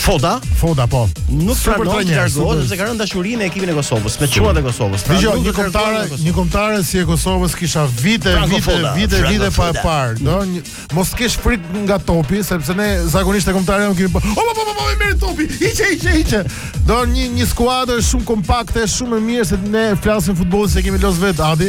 Foda? Foda po. Nuk Super pranon trajner, të largohet super. sepse ka rënë dashuri me ekipin e Kosovës, me çuat e Kosovës. Pra, Dëgjo, nuk një do të largohet kombëtare, nga Kosova. një kombëtare si e Kosovës kisha vite, Franco vite, Foda, vite, Franco vite pa e Foda. parë, do një, mos të kesh frikë nga topi, sepse ne zakonisht te kombëtarja e kemi po. O po po po, po e merr topin. Hiqe, hiqe, hiqe. Do një një skuadër shumë kompakte, shumë e mirë se ne flasim futboll se kemi loz vet Adi.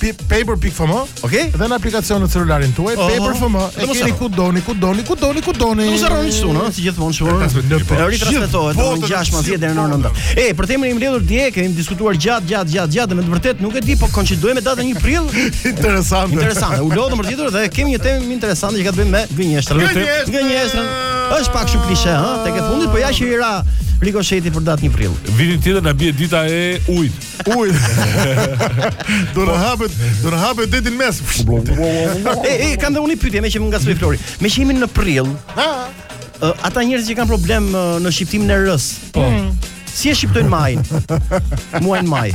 Pi- Paper Pick FM, Okej. dhe në aplikacion në celularin tuaj, Oho. Paper FM, e Dhe mos keni harro. ku doni, ku doni, ku doni, ku doni. Mos harroni që sunë, si gjithmonë që unë Në po. Në ritransmetohet Gjithë në botën, gjashtëmbë gjithë dhjetë deri në orën botën. 9. E, për temën jemi mbledhur dje, kemi diskutuar gjatë, gjatë, gjatë, gjatë, dhe me të vërtet nuk e di, po koincidojmë me datën 1 prill. Interesante. Interesante, u lodhëm për ta gjetur dhe kemi një temë më interesante që ka të bëjë me gënjeshtrën. Gënjeshtrën. Gënjeshtrën. Është pak shumë klishe, ha, tek e fundit, po ja që i ra rikosheti për datë 1 prill. Vitin tjetër na bie dita e ujit. Uj. do na hapet, do na hapet deti në mes. e, e, kam dhe unë një pyetje meqë më ngacmoi Flori. Meqë jemi në prill. Ha. Ata njerëzit që kanë problem në shqiptimin e r-së. Po. Mm. Si e shqiptojnë majin? Muajin maj.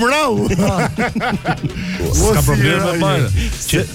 Mrau. S'ka problem me majin.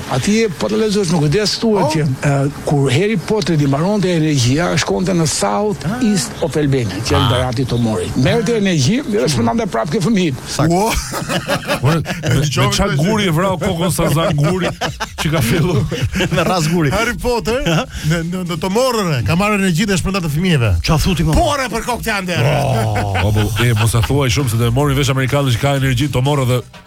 Atje po ta lexosh nuk e di a thuhet që kur Harry Potterit i mbaronte energjia, shkonte në South East of Albania, që është Berati Tomori. Merrte energji dhe shpërndante prapë ke fëmijët. Ua. Ore, me ça guri e vrave kokën sa zan guri që ka filluar me rras guri. Harry Potter në në, në Tomorr ka marrë energji dhe shpërndante fëmijëve. Ça thu ti më? Po ra për kokë tande. Po, po, e mos e thuaj shumë se do e marrin vesh amerikanët që ka energji Tomori dhe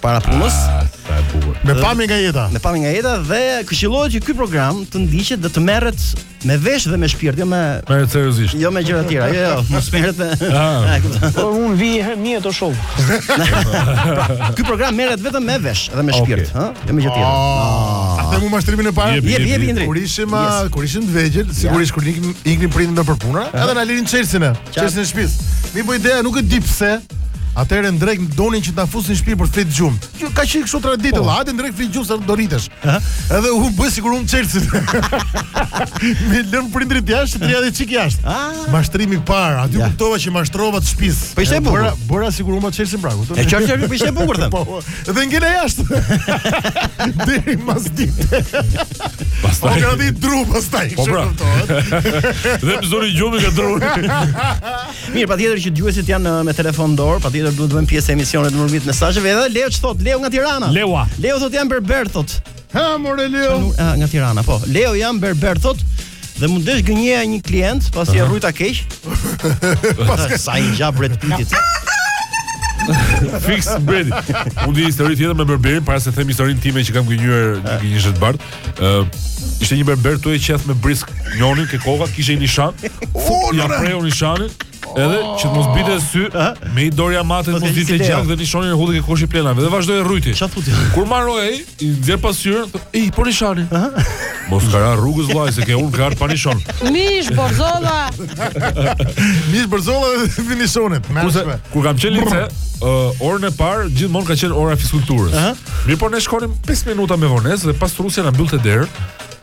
para punës. Ah, sa e bukur. Me pamje nga jeta. Me pamje nga jeta dhe këshillohet që ky program të ndiqet dhe të merret me vesh dhe me shpirt, jo me me seriozisht. Jo me gjëra të tjera, jo, jo, mos merret me. Ah. Po un vi nja herë të shoh. Pra, ky program merret vetëm me vesh dhe me shpirt, ha? Jo me gjë tjetër. Ah. A themu mashtrimin e parë? Jepi, jepi Indri. Kur ishim, ah, kur ishim të vegjël, sigurisht kur iknin iknin prindërit për punë, edhe na linin çelësin. Çelësin e shpis. Mirëpo ideja nuk e di pse. Atëherë në drek donin që ta fusin në shtëpi për fjet gjum. Jo ka qenë kështu traditë, po. hajde në drek fli gjum se do rritesh. Edhe unë bëj sikur humb çelësin. Më lën prindrit jashtë, të rri një çik jashtë. Ah. Mashtrimi i parë, aty ja. kuptova që mashtrova të shtëpis. Po ishte bukur. Bëra, bëra sikur humba çelësin pra, kupton? E çfarë po ishte bukur thënë. Po. Dhe ngela jashtë. Deri masdite. Pastaj. Po hëngra dhe dru pastaj. Po pra. Dhe më zuri gjumi nga druri. Mirë, patjetër që dëgjuesit janë uh, me telefon në dorë, patjetër duhet të bëjmë pjesë e emisionit nëpërmjet mesazheve. Edhe Leo thot, Leo nga Tirana. Leo. Leo thot jam berber thot. Ha more Leo. Nga Tirana, po. Leo jam berber thot. dhe mund desh gënjeja një klient pasi e rrujta keq. Paske, sa i ngjan Brad Pittit. Fiks Brad. Unë di histori tjetër me berberin para se them historinë time që kam gënjyer një gënjeshtër të bardhë. Ë ishte një berber tuaj qeth me brisk njonin ke koka, kishte një nishan. Fut ia preu nishanin. Edhe që të mos bite sy, me një dorë ia mbante të mos dilte gjak dhe nishanin e hudhi ke koshi i plehrave dhe vazhdoj e rrujti. Qa futi? Kur mbaroi e i, I nxjerr pasqyrën, thotë, "Ej, po nishani." Mos t'ka ra rrugës vlla se ke unë ke ardh pa nishan. Mish, borzolla. Mish borzolla dhe me nishanet. Kurse kur kam qenë lice, uh, orën e parë gjithmonë ka qenë ora e fizikulturës. Ëh. Mirë, por ne shkonim 5 minuta me vonesë dhe pastrusja na mbyllte derën.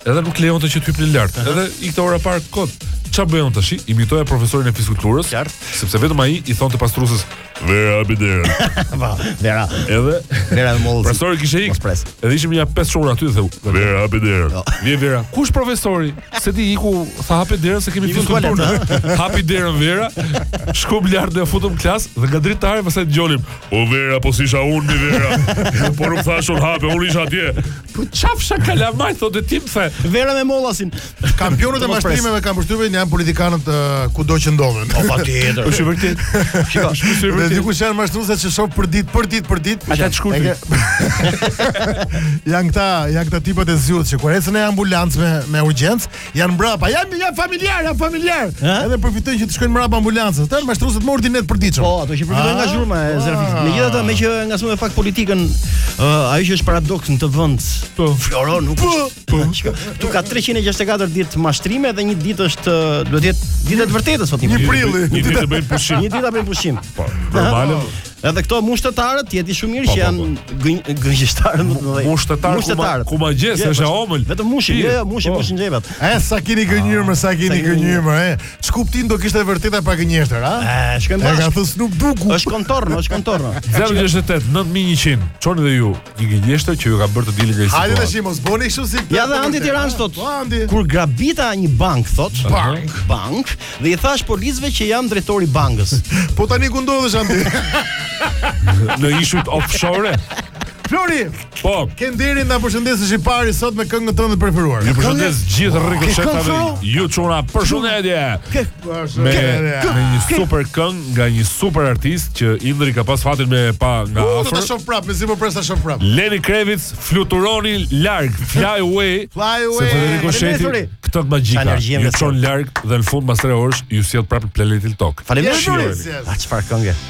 Edhe nuk lejonte që të hypnim lart. Edhe ikte ora e parë kot. Ça bëja unë tashi? Imitoja profesorin e fizikulturës, sepse vetëm ai i thonte pastruses, Vera hapi derën. Po, Vera. Edhe Vera me mollë. Profesori kishte ik. Edhe ishim nja pesë çuna aty dhe unë. Vera hapi derën. Jo. Vje Vera. Kush profesori? Se ti iku, tha hapi derën se kemi fituar turn. Hapi derën Vera. Shkojmë lart dhe futemi n'klasë dhe nga dritare pastaj dëgjonim. O Vera, po s'isha unë mi Vera. Por nuk thashë unë hape, unë isha atje. Po çafsha kalamaj thotë ti më the. Vera me mollasin. Kampionët e mashtrimeve kam përshtypjen janë politikanët uh, kudo që ndodhen. Po patjetër. Është vërtet. Shiko, është vërtet. Dhe e di kush janë mashtruesit që shoh për ditë, për ditë, për ditë. Ata të shkurtit. janë këta, janë këta tipat e Zerit që kur ecën një ambulancë me me urgjencë, janë mbrapa, jam jam familjar, jam familjar. Edhe përfitojnë që të shkojnë mbrapa ambulancës. Ata mashtruesit më ordinerë për ditë. Po, ato që përfitojnë nga ah. zhurma e zerfit. Ah. Megjithatë, meqë ngacmuam pak politikën, uh, ajo që është paradoks në këtë vend. Po. Flori nuk është. Këtu ka 364 ditë mashtrime dhe një ditë është duhet të jetë dita e së vërtetës sot. Një prill, një ditë të bëjmë pushim. Një ditë ta bëjmë pushim. Po, normale. Edhe këto pushtetarët e di shumë mirë po, që po, janë po. gënjeshtarët më të mëdhenj. Mushtetarë ku ma gjes, është e omël. Vetëm mushin, jo, jo, mushin, mushin xhepat. E sa keni gënjur më sa keni gënjur më, e. Ç'kuptim do kishte e vërteta pa gënjeshtër, a? E, shkojmë bashkë. Ka thos nuk duku. Është kontorno, është kontorno. 068 9100. Çoni dhe ju. Një gënjeshtër që ju ka bërë të dilni nga Hajde tash situatë. mos bëni kështu si Ja dhe Andi Tiranës thot, Po Andi. kur grabita një bank thot, Bank. bank dhe i thashë policëve që jam drejtori i bankës. Po tani ku ndodhesh Andi? Në ishujt offshore. Flori, Po. ke nderin të na përshëndesësh i pari sot me këngën tënde të preferuar. I përshëndes gjithë rrikoshetarët. Ke këngë, Ju çuna përshëndetje. me një super këngë nga një super artist që Indri ka pas fatin me e pa nga afër. Do ta shoh prap, mezi po pres ta shoh prap. Lenny Kravitz fluturoni larg, fly away. Fly away. Se Rikosheti këtë magji ka. Ju çon larg dhe në fund pas 3 orësh ju sjell prapë në planetin Tokë. Faleminderit. Çfarë këngë?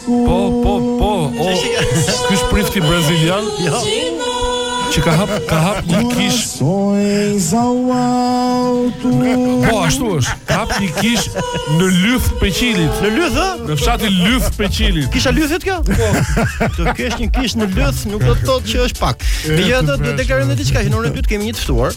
Po, po, po. O, ky është prifti brazilian. Jo. Që ka hap, ka hap një kishë. Po, ashtu është. Ka hap një kishë në Lyth të Peqinit. Në Lyth, ë? Në fshatin Lyth të Peqinit. Kisha e Lythit kjo? Po. Të kesh një kishë në Lyth nuk do të thotë që është pak. Megjithatë, do të deklarojmë diçka që në orën e dytë kemi një të ftuar.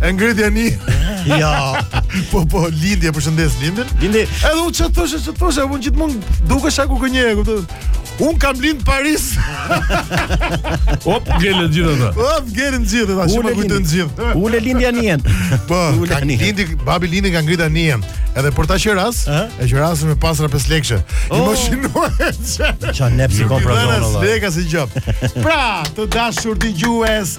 E ngrit janë një Jo Po po Lindi përshëndes Lindin Lindi Edhe unë çfarë thoshe çfarë thoshe Unë gjithmonë dukesha se gënjeja Unë kam lind në Paris Op qeshnin gjithë ata Op qeshnin gjithë ata Që më kujtonin të gjithë Ule lindi janë një Po ka lindi Babi lindi ka ngrit janë një Edhe për ta që ras E që ras me pastaj pesë lekëshe I oh. më shinu e që Qa nepsi kompradon Leka si gjop Pra të dashur dëgjues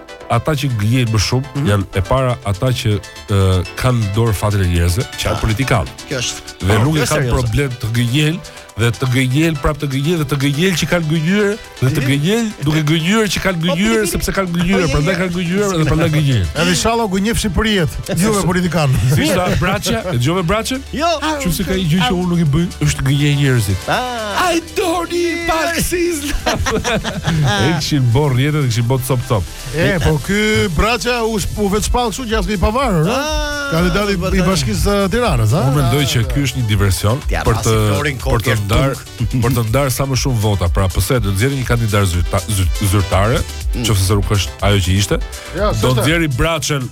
ata që gënjejnë më shumë mm -hmm. janë e para ata që uh, kanë në dorë fatin e njerëzve, që janë ah, politikanë. Kjo është. Dhe nuk e kanë problem të gënjejnë dhe të gënjejnë prapë të gënjejnë dhe të gënjejnë që kanë gënjyer dhe të gënjejnë duke gënjyer që kanë po, gënjyer po, po, sepse kanë gënjyer, prandaj kanë gënjyer dhe prandaj gënjejnë. Edhe inshallah gënjefshin për jetë, dëgjove politikan. Siç tha Braçja, dëgjove Braçen? Jo. Qoftë se ka një gjë që unë nuk e bëj, është të gënjej njerëzit. Ah. Ai doni faksizm. Ai kishin bë rrjetet, kishin bë çop çop. E, po ky Braça u u vetë shpall kandidat i pavarur, ëh. Ah, Kandidati po, i bashkisë së Tiranës, ëh. Unë mendoj që ky është një diversion për të për të ndar për të ndar sa më shumë vota. Pra, PS-ja do të nxjerrë një kandidat zyrtar, mm. nëse nuk është ajo që ishte. Do të nxjerrë Braçën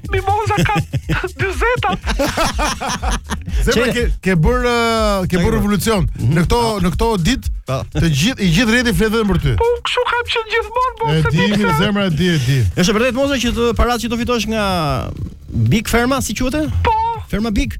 Mimoza ka 40-at. Zemra Qe- ke ke bër uh, ke bër revolucion. Në këto në këto ditë Po. të gjithë i gjithë rrjeti flet vetëm për ty. Po kështu kam qenë gjithmonë, po E se di mirë zemra e di e di. Është e vërtetë Moza që ti paratë që do fitosh nga Big Ferma, si quhet? Po. Ferma Big.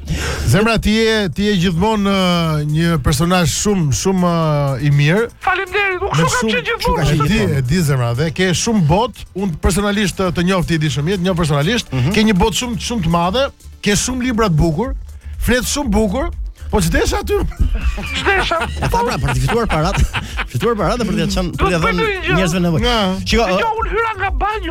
Zemra ti je ti je gjithmonë uh, një personazh shumë shumë uh, i mirë. Faleminderit, unë kështu kam qenë gjithmonë. E di, e di zemra dhe ke shumë botë, unë personalisht të, të njoh ti e di shumë mirë, njoh personalisht, mm -hmm. ke një botë shumë shumë të madhe, ke shumë libra të bukur, flet shumë bukur, Po ç'deshe aty. Ç'desha. E thashë pra për të fituar paratë. Fituar paratë dhe për të çan për t'ua dhënë njerëzve në nevojë. Shiko, jo, unë hyra nga banja.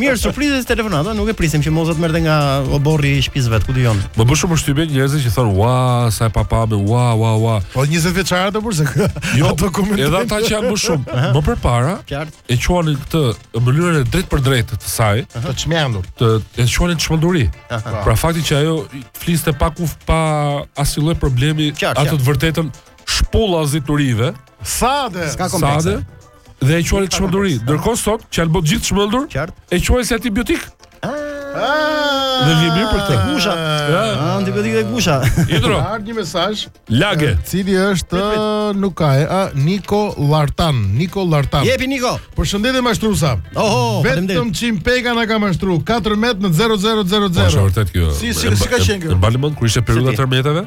Mirë, surprizë telefonata, nuk e prisim që Moza të merrte nga oborri i shtëpisë vet, kupton. Më bën shumë përshtypje njerëzit që thonë, "Ua, sa e paparë, ua, ua, ua." Po 20 vjeçarë ato por se jo, ato komentojnë. Edhe ata që janë më shumë, më përpara, e quanin këtë në mënyrën e drejtpërdrejtë të saj, të çmendur, të e quanin çmenduri. Pra fakti që ajo fliste pa kuf pa asnjë lloj problemi, ato të vërtetën shpullazi turinjve. Sade, sade, Dhe e quajnë çmenduri. Ndërkohë sot që janë bërë të gjithë të çmendur, e quajnë si antibiotik. Ah. Më vjen mirë për këtë. Gusha. Ah, antibiotik dhe gusha. Hidro. Erdh një mesazh. Lage. Cili është nuk ka e a Niko Lartan. Niko Lartan. Jepi Niko. Përshëndetje mashtrusa. Oho, vetëm Çim Peka na ka mashtru 14 në 0000. Është vërtet kjo. Si si ka qenë kjo? Belind kur ishte periudha e tërmeteve?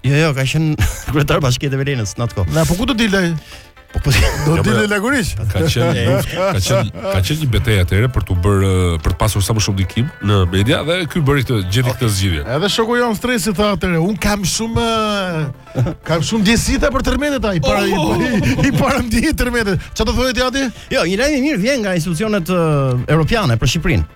Jo, jo, ka qenë kryetar bashkie Veliaj në atë kohë. Na po ku do dilë ai? Po po. Do jo, dilë Lagurish. Ka qenë ka qenë ka qenë një betejë atëherë për të bërë për të pasur sa më shumë ndikim në media dhe ky bëri këtë gjeti këtë zgjidhje. Edhe shoku jonë Stresi tha atëherë, unë kam shumë kam shumë ndjesi për tërmetet ai para oh, oh, oh. i parandien tërmetet. Çfarë do thotë ti aty? Jo, një lajm i mirë vjen nga institucionet europiane për Shqipërinë.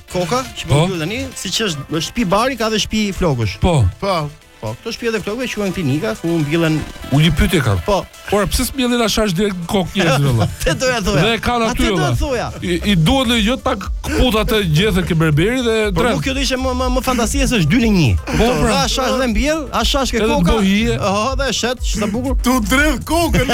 koka që po, po. tani, siç është shtëpi bari ka dhe shtëpi flokësh. Po. Po. Po, këto shtëpitë e flokëve quhen klinika ku mbillen unë një pyetje kam. Po. Por pse s'mbjellin hashash direkt në kokë njerëz valla. Këtë doja thoja. Dhe kanë aty valla. I, i duhet në jo ta kput atë gjethë ke berberi dhe drejt. Po nuk kjo do ishte më më, më fantazi se është 2 në 1. Po pra, hashash dhe mbjell, hashash ke koka. Edhe do hije. Aha, dhe shet, ç't'bukur. Të dredh kokën.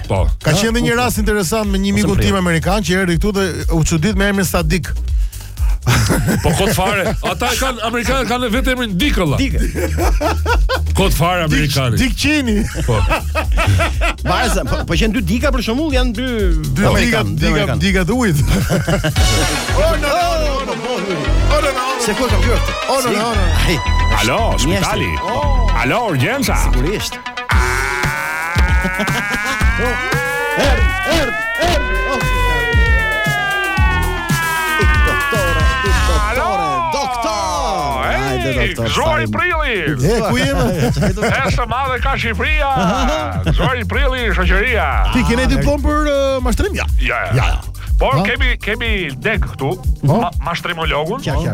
Po. Ka qenë një rast interesant me një mikun tim amerikan që erdhi këtu dhe u çudit me emrin Sadik. Po kot fare, ata e kanë amerikanë kanë vetë emrin Dick o vlla. Dick. Kot fare amerikanë. Dick Cheney. Po. Baza, po, po janë dy Dika për shembull, janë dy dy Dika, Dika, Dika të ujit. Oh no, no, no, no. Oh no, no. Se kot aty. Oh no, no, no. Alo, spitali. Alo, urgjenca. Sigurisht. Erë, erë, erë, oh, Doktore, doktore, doktor! Hajde, doktor, Zuri prilli! E, ku jemi? Se ç'hale ka Shqipëria! Zuri prilli, shoqëria! Ti ke diplomë për uh, mashtrim? Ja, ja, ja. Por kemi, kemi degë këtu, po. ma, mashtrimologun. Ja, ja.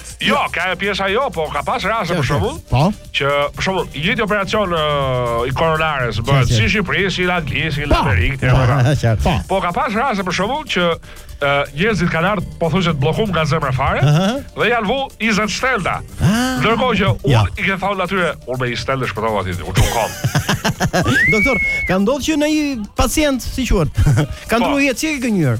Jo, kjo pjesa jo, po ka pas raste për shembull. Po. Që për shembull, i gjithë operacioni uh, i koronares bëhet si në Shqipëri, si në Angli, si po. Amerikë, te rreth. Po. po ka pas raste për shembull që uh, njerëzit kanë ardhur pothuajse të bllokum nga zemra fare uh -huh. dhe janë vu 20 stenta. Ah. Ndërkohë që unë ja. i kam thënë atij, unë me 20 stenta shpëtova aty, u çukon. Doktor, ka ndodhur që ndonjë pacient, si quhet, ka po. ndërruar jetë si i gënjyer.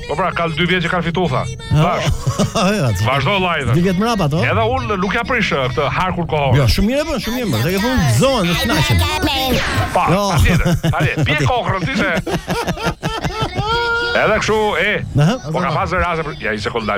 Po pra, kanë dy vjet që kanë fituar tha. Bash. Vazhdo lojën. Dy vjet mrapa ato. Edhe unë nuk ja prish këtë harkun kohor. Jo, shumë mirë po, shumë mirë. Tek e fundit gëzohen, do të kënaqen. Pa, jo. atëherë. Hajde, pje kokrën ti se. Edhe kështu, e. Po ka pasur raste, ja një sekondë.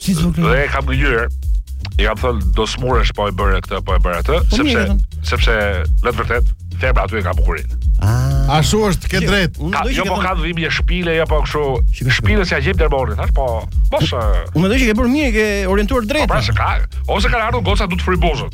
Si s'u kërkon? Dhe kam gënjyer. I kam thënë do sëmuresh po e bëre këtë, po e bëre atë, po sepse sepse në të vërtetë febra aty e ka bukurinë. Ah. Ashtu është, ke drejt. Ka, jo po ka dhimbje shpine, jo po kështu. Shpine s'ja gjej dermoni, thash po. Mos. Unë mendoj që ke bërë mirë, ke orientuar drejt. Po pra, ka. Ose kanë ardhur goca do të fryjë buzët.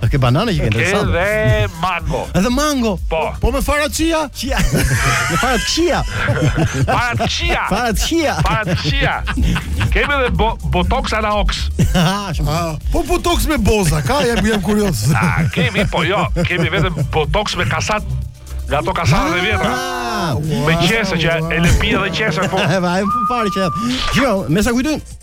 A ke banane që ke interesant? Edhe mango. Edhe mango. Po. Po me fara qia. Qia. me fara qia. Fara qia. Fara qia. Fara qia. Kemi edhe bo, botox ala ox. Ah, ah, po botox me buza, ka jam jam kurioz. Ah, kemi po jo, kemi vetëm botox me kasatë Nga ato kasatat e ah, vjetra Me qese që e lëpi edhe qese po E vajmë për pari që Jo, me sa kujtojnë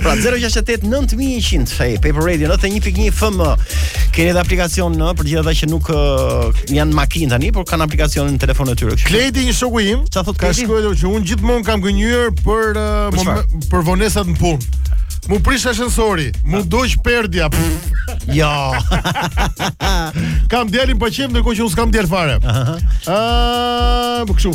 Pra 068 9100 Hej Paper Radio 91.1 FM Keni edhe aplikacionin për gjithë ata që nuk uh, janë makinë tani, por kanë aplikacionin në telefonin e tyre. Kledi një shoku im, çfarë thotë Kledi? Ka shkruar që unë gjithmonë kam gënjyer për uh, për, mom, për vonesat në punë. Mu prish ashensori, mu ah. dogj perdja. Jo. kam djalin pa qejf ndërkohë që unë s'kam djalë fare. Ëh. Ëh, ah, kështu.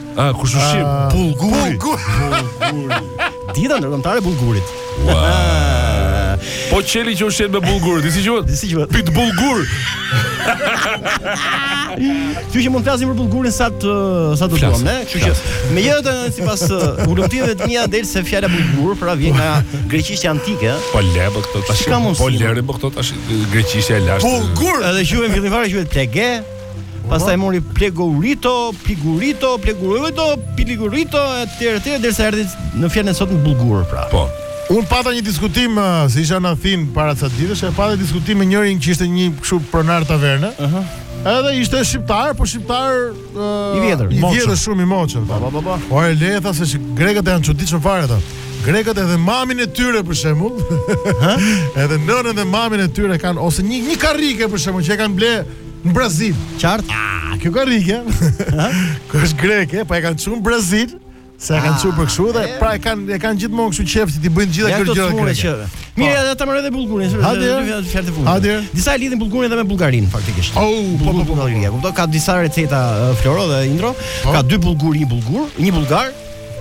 A, ah, kush ushim? Ah, bulguri. Bulguri. Dita ndërkombëtare e bulgurit. Wow. Po keci që ushqehet me bulgur, di si quhet? Di si quhet? Pit bulgur. Kjo që mund të flasim për bulgurin sa të sa të duam, ne? Kështu që megjithatë sipas uh, hulumtimeve të mia del se fjala bulgur pra vjen nga greqishtja antike. Po le po këto tash. Po le po këto tash greqishtja e lashtë. Bulgur, edhe quhej fillim fare quhet plege. Pastaj mori plegurito, pigurito, plegurito, piligurito etj etj derisa erdhi në fjalën e sotme bullgur pra. Po. Unë pata një diskutim, uh, si isha në Athinë para ca ditësh, e pata diskutim me njërin që ishte një kështu pronar taverne. Ëh. Uh Edhe ishte shqiptar, po shqiptar uh, I vjetër, i vjetër shumë i moçur. Po, po, po. Po e le thashë grekët janë çuditshëm fare ata. Grekët edhe mamin e tyre për shembull, edhe nënën dhe mamin e tyre kanë ose një një karrike për shembull që e kanë ble Në Brazil. Qartë? Ah, kjo karrike. Kjo është greke, pa po e kanë çuar në Brazil. Se e kanë ah, çuar për kështu dhe pra e kanë e kanë gjithmonë kështu qejf t'i bëjnë gjitha këto gjëra greke. Po. Mirë, edhe ta marrin edhe Bullgurin, sepse do të vjen fjalë të fundit. Disa e lidhin Bullgurin edhe me Bullgarin faktikisht. Oh, po po po. po. Ja, kupton ka disa receta uh, Floro dhe Indro, po. ka dy bullguri, një bullgur, një bullgar,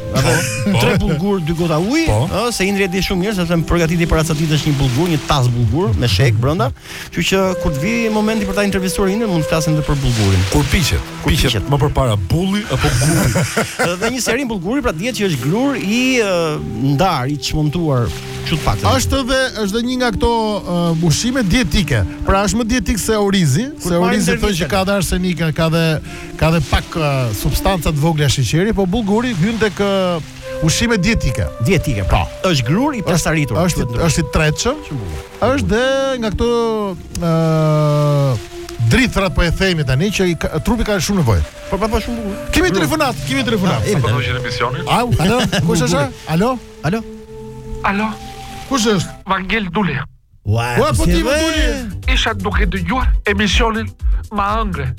Apo po. tre bulgur, dy gota ujë, po. ëh, se Indri e di shumë mirë sepse më përgatiti para ca ditësh një bulgur, një tas bulgur me shek brenda. Kështu që kur të vijë momenti për ta intervistuar Indrën, mund të flasim edhe për bulgurin. Kur piqet, kur piqet më përpara bulli apo guri. Edhe dhe një herë bulguri pra dihet që është grur i uh, ndar, i çmontuar kështu pak. Është dhe është dhe një nga këto uh, ushqime dietike. Pra është më dietik se orizi, Kur se orizi thonë që ka dhe arsenika, ka dhe ka dhe pak uh, substanca të vogla sheqeri, po bulguri hyn tek uh, ushqime dietike. Dietike, po. Është grur i pastërritur. Është është i tretshëm. Është dhe nga këto ë uh, drithrat po e themi tani që i ka, trupi ka shumë nevojë. Po pa shumë bukur. Kemi telefonat, kemi telefonat. Ah, po do të emisionin. Au, alo, kush është? Alo? Alo? Alo? Kush është? Vangjel Dule. Ua, wow, po ti more Duli. Isha duke dëgjuar emisionin Ma Angre.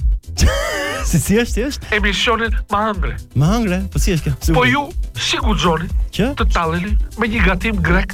si si është, si është? Emisionin Ma Angre. Ma Angre, po si është kjo? Po ju si guxoni që të talleni me një gatim grek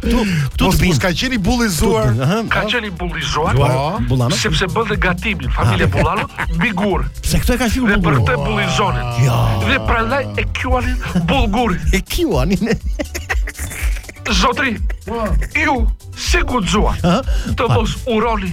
Këtu këtu të bind. Ka qenë i bullizuar. Ka qenë i bullizuar. Po. Sepse bën dhe gatimin familja Bollano mbi gur. Se këto ka qenë bulgur. Për këtë bullizonin. Jo. Dhe prandaj e quanin bulguri. E quanin. Zotri, po. ju si guxuat të mos uroni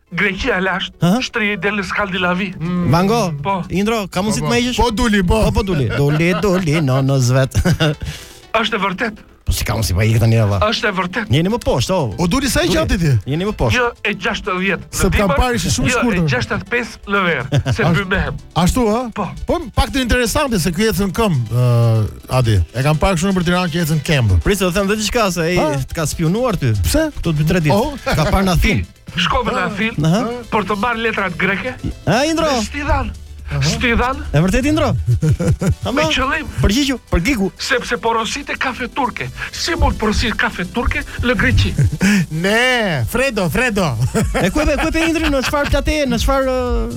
Greqia e lashtë, Aha. shtrihej deri në Skandinavi. Mango, Po. Indro, ka mundësi të më heqësh? Po duli, po. Po, po duli, duli, duli, no, no, zvet. Është e vërtet, po si ka mundësi pa ikë tani vallai. është e vërtet. Jeni më poshtë, o. O duli sa i gjatë je ti? Jeni më poshtë. Një e 60 Se në dimër, të kam parë, ishe shumë i shkurtër. Një e 65 në verë, se bymehem. Ashtu, ha? Po. Po, pak të interesante se ky ecën këmbë, uh, Adi. E kam parë shumë për Tiranë që ecën këmbë. Prisë, të them vetë diçka se ai Ha? të ka spiunuar ty. Pse? Këto 2-3 ditë. Oh. Të ka parë në Athinë. Shkove në Athinë Aha. për të marrë letrat greke. A Indro? Dhe s'ti dhanë. S'ti dhanë E vërtetë Indro? me Ama qëllim përgjigju, përgjigju. sepse porosite kafe turke. Si mund të porositësh kafe turke në Greqi? Ne, Fredo, Fredo. E ku e pe, ku e pe Indrin në çfarë plateje, në çfarë ë,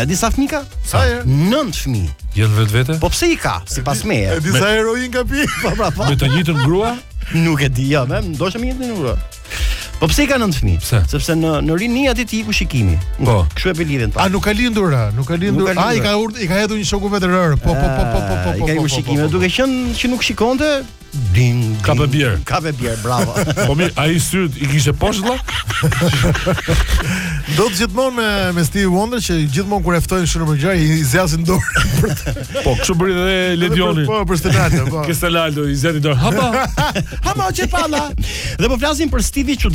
E di sa fëmijë ka? Sa herë? 9 fëmijë. Janë të vetët? Po pse i ka? Sipas meje. E di sa heroinë ka pi? Po pra, po. Me të njëjtën grua? Nuk e di, jo, ma ndoshta me të njëjtën grua. Po pse i ka nëntë fëmijë? Pse? Sepse në në rini atij i iku shikimi. Po. Kështu e pe lidhen pa. A nuk ka lindur, a? Nuk ka lindur. Ai ka urdh, i ka hedhur një shoku i vet rërë. Po, po, po, po, po, po. I ka iku shikimi, duke qenë që nuk shikonte, Ding, ding. Ka për bjerë. Ka për bjerë, bravo. po mirë, ai sytë i kishte poshtë vëlla? Ndodh gjithmonë me, me Stevie Wonder që gjithmonë kur e ftojnë shumë prej tyre, i zgjasin dorën. po, kështu bëri dhe Ledioni. Po, për Stenaldo. Po. Kështë Stenaldo, i zgjati dorën. Hapa, hapa o që dhe po flasim për Stevie që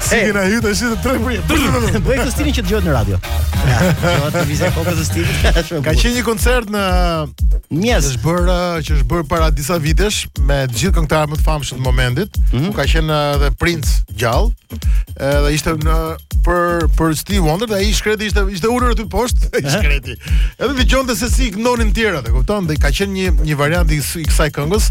Si kena hyrë tash të tre për një. Bëj këtë stilin që dëgjohet në radio. Dëgjohet në televizion e kokës të stilit. Ka qenë një koncert në Mjes. Është bërë uh, që është bërë para disa vitesh me të gjithë këngëtarët më të famshëm të momentit. Mm -hmm. Ka qenë uh, edhe Prince gjallë. Edhe ishte në për për Stevie Wonder, ai shkreti ishte ishte ulur aty poshtë, ai shkreti. Edhe dëgjonte se si këndonin tjerët, e kupton? Dhe ka qenë një një variant i kësaj këngës,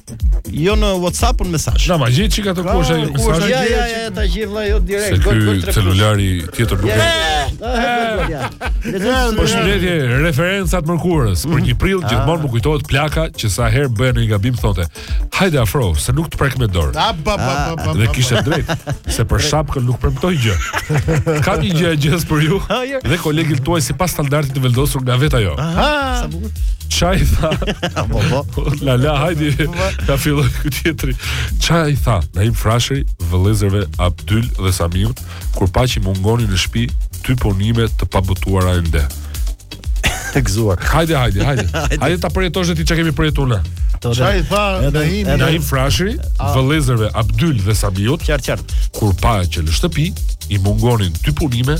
Jo në WhatsApp por mesazh. Na vajë çik ato kush ai mesazh. Ja ja ja ta gjej vlla jo direkt gol gol tre. Celulari tjetër duke. Përshëndetje, referenca të mërkurës, për një prill gjithmonë më kujtohet plaka që sa herë bëja një gabim thoshte. Hajde afrohu, se nuk të prek me dorë. Dhe kishte të drejtë, se për shapkën nuk premtoi gjë. Kam një gjëegjëzë për ju dhe kolegët tuaj sipas standardit të vendosur nga vetë ajo. Sa bukur. Ça i tha? Po, po. po la, la, hajde, po, po. ta filloj këtë tjetrin. Ça i tha Naim Frashëri vëllezërve Abdyl dhe Samiut, kur pa që mungonin në shpi dy punime të pabotuara ende. Të gëzuar. Hajde, hajde, hajde. hajde ta përjetosh dhe ti çka kemi përjetu ne. Ça i tha Naim, Naim Frashëri vëllezërve Abdyl dhe Samiut, qartë, qartë. kur pa që në shtëpi, i mungonin dy punime,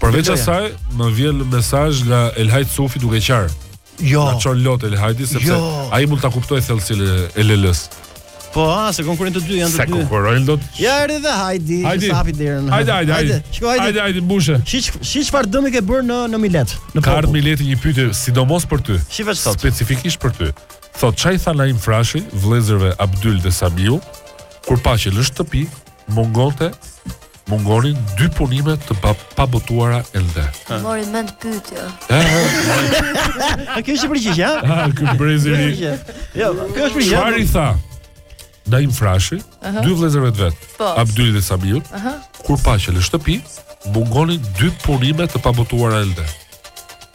Përveç asaj, më vjen mesazh nga Elhaid Cufi duke qarë. Jo. Na çon lot Elhaidi sepse jo. ai mund ta kuptojë thellësinë e LL-s. Po, a, se konkurrentë të dy janë të dy. Se konkurrojnë do të. Ja erdhi dhe Hajdi, hajdi. sa hapi derën. Hajde, hajde, hajde. Shiko hajde. Hajde, hajde, mbushe. Shi shi çfarë dëmi ke bërë në në milet? Në Ka ardhur mileti një pyetje sidomos për ty. Si vetë sot. Specifikisht për ty. Thotë ça i tha Naim Frashëri vëllezërve Abdyl dhe Samiut, kur pa që në shtëpi mungonte mungonin dy punime të pa, pa botuara ende. More mend pyetjen. A kjo është përgjigje, a? Ha, ky brezi ri. Jo, kjo është përgjigje. Çfarë i tha Naim Frashëri dy vëllezërve të vet, po. Abdyl dhe Samiut, kur pa që në shtëpi, mungonin dy punime të pabotuara ende.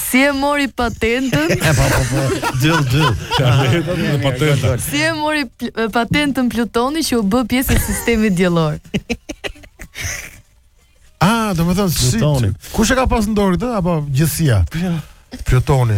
Si e mori patentën? Po po po. Dil dil. Patentën, patentën. Si e mori patentën Plutoni që u bë pjesë e sistemit diellor? Ah, domethënë si Plutoni. kush e ka pas në dorë këtë apo gjithësia? Plutoni.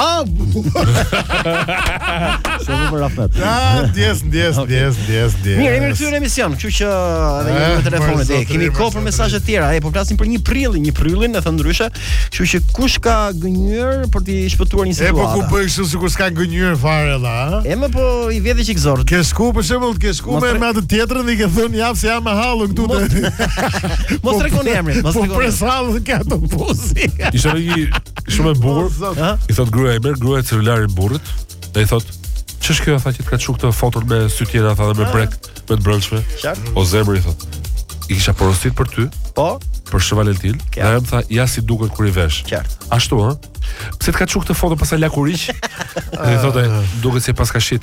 A! Sa më për afet. Ja, ndjesë, ndjesë, ndjesë, ndjesë, ndjesë. Mirë, jemi rikthyer në emision, kështu që edhe një eh, telefon e Kemi kohë për mesazhe të tjera. E po flasim për një prillin, një prillin, e thënë ndryshe. Kështu që kush ka gënjyer për të shpëtuar një situatë? E po ky bën kështu sikur s'ka gënjyer fare dha, ha? E më po i vjen çik zor. Ke shku për shembull, ke shku me me atë tjetrën dhe i ke thënë ja se jam me hallën këtu. Mos trego emrin, mos trego. Po pres hallën këtu buzi. Isha një Shumë e bukur. O, zot. Ha? I thot gruaja i merr, gruaja celularin e burrit, dhe i thot, "Ç'është kjo?" tha që të ka çu këtë foton me sytjena, tha dhe me brek, me të brendshme. Qartë. O zemër i thot. I kisha porosit për ty, Po, për Shën Valentin, dhe ajo më tha, "Ja si duket kur i vesh." qartë. Ashtu, ha? Pse të ka çu këtë foto pastaj lakuriq? Dhe i thotë, duket se i paska shit.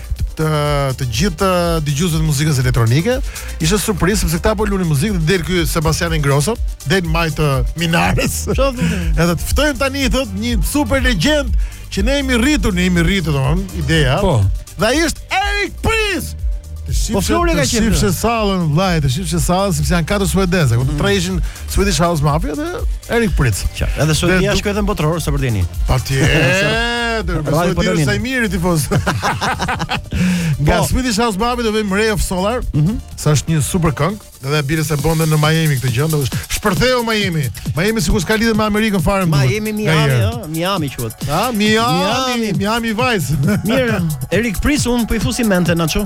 të të gjithë dëgjuesve të muzikës elektronike. Ishte surprizë sepse këta po lunin muzikë dhe del ky Sebastian Ingrosso, del maj të Minares. Edhe të ftojmë tani thot një super legjend që ne jemi rritur, ne jemi rritur domthon, ideja. Po. Dhe ai është Eric Prydz. Po Flori ka qenë. Të shifsh sallën vllai, të shifsh sallën sepse janë katër suedezë, ku të tre ishin Swedish House Mafia dhe Eric Prydz. Qartë. Edhe Suedia është edhe në botëror, sa për dijeni. Patjetër. Besoj po të sa i miri tifoz. Nga po. Swedish House Mafia do vim Ray of Solar, mhm. se është një super këngë, edhe bile se po ta bonte në Miami këtë këngë, do të shpërthente Miami. Miami sikur s'ka lidhje me Amerikën fare. Miami, Miami, ëh, Miami quhet. Ah, Miami, Miami Vice. Mirë, Eric Prydz un po i fusi mente na çu.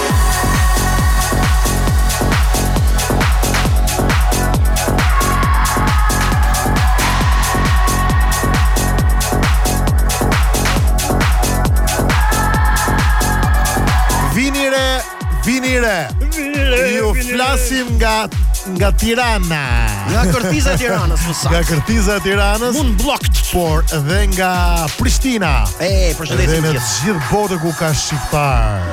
nga Tirana. Nga Kërtiza e Tiranës, më saktë. Nga Kërtiza e Tiranës. Mund blocked, por edhe nga Prishtina. Ej, përshëndetje. Në gjithë botën ku ka shqiptarë.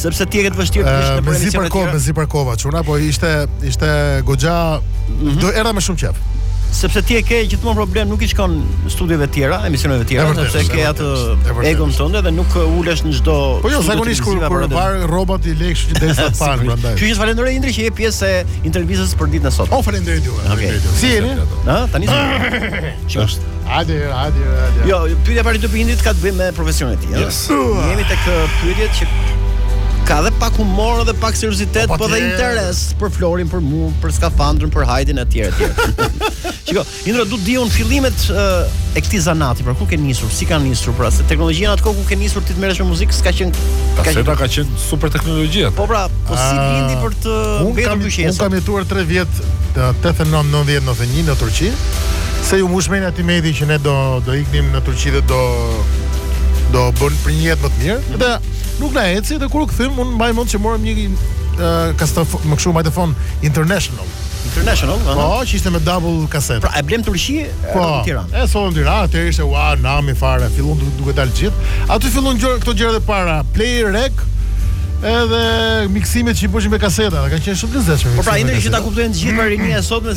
Sepse ti e ke të vështirë të vish nëpërmjet të kohë, me zi për kova, çuna, po ishte ishte goxha mhm. do kem më shumë qejf. Sepse ti e ke gjithmonë problem, nuk i shkon studiove të tjera, emisioneve të tjera, sepse ke atë egon tënde dhe nuk uh, ulesh në çdo Po jo, zakonisht kur kur var rrobat i le keq që del sa të parë prandaj. Kështu që faleminderit Indri që je pjesë e intervistës për ditën e sotme. O falenderoj ju. Okej. Si jeni? Ha, tani. Ç'është? Hajde, hajde, hajde. Jo, pyetja e parë për Indrin ka të bëjë me profesionin e tij, ëh. Jemi tek uh, pyetjet që ka dhe pak humor dhe pak seriozitet, po, po dhe interes për Florin, për mu, për skafandrën, për Hajdin etj etj. Shiko, Indri du ta di un fillimet uh, e këtij zanati, pra ku ke nisur, si ka nisur, pra se teknologjia atë kohë kur ke nisur ti të merresh me muzikë s'ka qenë ka qenë ka qenë super teknologjia. Po pra, po si ah, lindi për të vërtetë gjithçka. Un kam jetuar 3 vjet 89 90 91 në Turqi. Se iu mbush mendja tim eti që ne do, do iknim në Turqi dhe do do bënim një jetë më të mirë. Mm. Dhe nuk na eci dhe kur u kthym unë mbaj mend që morëm një uh, kasetofon kështu magnetofon international. International, po, po, që ishte me double kaset. Pra, e blem në Turqi po, në Tiranë. E sollëm në Tiranë, atë ishte ua, nami fare, filloi duke duke dalë gjithë. Aty filluan dhe këto gjërat e para, play rec, edhe miksimet që i bëje me kaseta, kanë qenë shumë të lezetshme. Po pra, në mënyrë që ta kuptojnë gjithë mm. rinia e sotme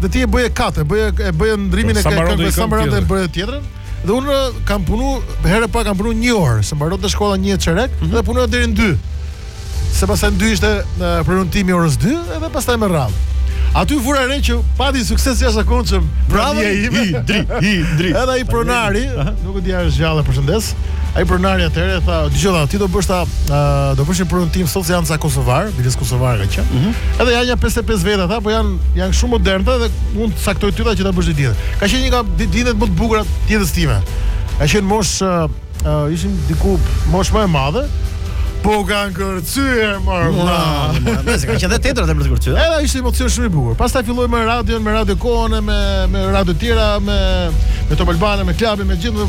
Dhe ti e bëje këtë, e bëje e bëje ndrimin po, e kënga sa mbaron dhe bëje tjetrën. Dhe unë kam punu, herën e parë kam punu një orë, se mbaronte shkolla një çerek mm -hmm. dhe punoj deri në 2. Se pastaj në 2 ishte prenontimi orës 2 dhe pastaj me radhë. Aty vura re që pati sukses jashtëzakonshëm. Bravo i dri, i dri. Edhe ai pronari, nuk e di a është gjallë, e përshëndes. Ai pronari atëherë tha, "Dëgjo, ti do bësh ta uh, do bësh një prenotim sot se janë ca kosovar, biles kosovar ka qenë. Mm -hmm. Edhe janë nja 55 veta tha, po janë janë shumë modern dhe mund të të caktoj ty ta që ta bësh ditën. Ka qenë një nga ditët më të bukura të jetës time. Ka qenë mosh uh, uh, ishin diku mosh më e madhe, Po kanë kërcyer mor. Ma, ma, se ka qenë vetë tetra të kërcyer. Edhe ishte emocion shumë i bukur. Pastaj filloi me radion, me radio kohën, me me radio tjera, me me Top Albania, me klubin, me gjithë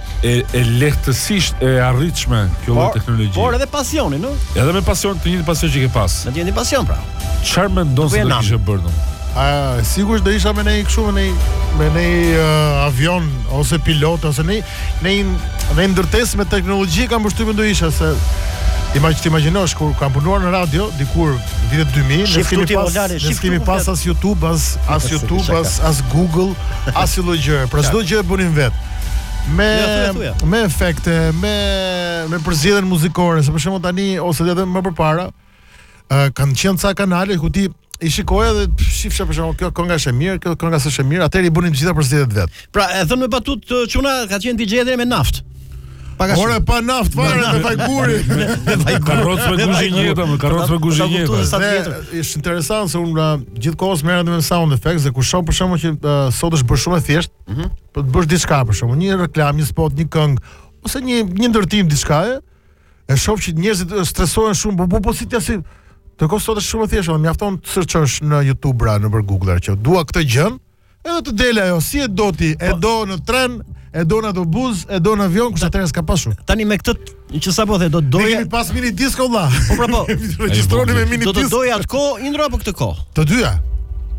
e, e lehtësisht e arritshme kjo lloj teknologjie. Por edhe pasionin, no? Edhe me pasion, të njëjtin pasion që ke pas. Me të njëjtin pasion pra. Çfarë mendon po se do kishe bërë domun? A sigurisht do isha me një kështu me një me një uh, avion ose pilot ose në në në ndërtesë me teknologji kam përshtypën do isha se imagjino, që t'imagjinosh, kur kam punuar në radio, diku vitet 2000, nuk kemi pas, nuk kemi pas as YouTube, as, as YouTube, as, as Google, asnjë lloj gjëje. Pra, çdo gjë e bënim vetë. me ja, thuja, thuja. me efekte, me me përzgjedhjen muzikore, se për shembull tani ose edhe më përpara, uh, kanë qenë ca kanale ku ti i shikoje dhe shifje për shembull kjo kënga është e mirë, kjo kënga është e mirë, atëherë i bënim të gjitha përzgjedhjet vet. Pra, e thënë me batutë çuna ka qenë DJ dhe me naftë. Paga Ora pa naftë fare me vajguri. Me vajguri. Karrocë me kuzhineta, me karrocë me kuzhineta. Është interesant se unë gjithkohës merrem me sound effects dhe kur shoh për shembull që sot është bërë shumë e thjeshtë, Ëh. Mm po të bësh diçka për shembull, një reklamë, një spot, një këngë ose një një ndërtim diçka e e shoh që njerëzit stresohen shumë, po po po si t'ia, si t'ia, kur sot është shumë e thjeshtë, mjafton të searchosh në YouTube-ra nëpër Google që dua këtë gjë, edhe të del ajo si e do ti, e po- do në tren, e do në autobus, e do në avion, kurse atëherë s'ka pasur. Tani me këtë Që sapo the, do të doja. Ne kemi pas mini disk o vlla. Po pra po. Regjistroni me mini disk. Do të doje atë kohë Indri apo këtë kohë? Të dyja.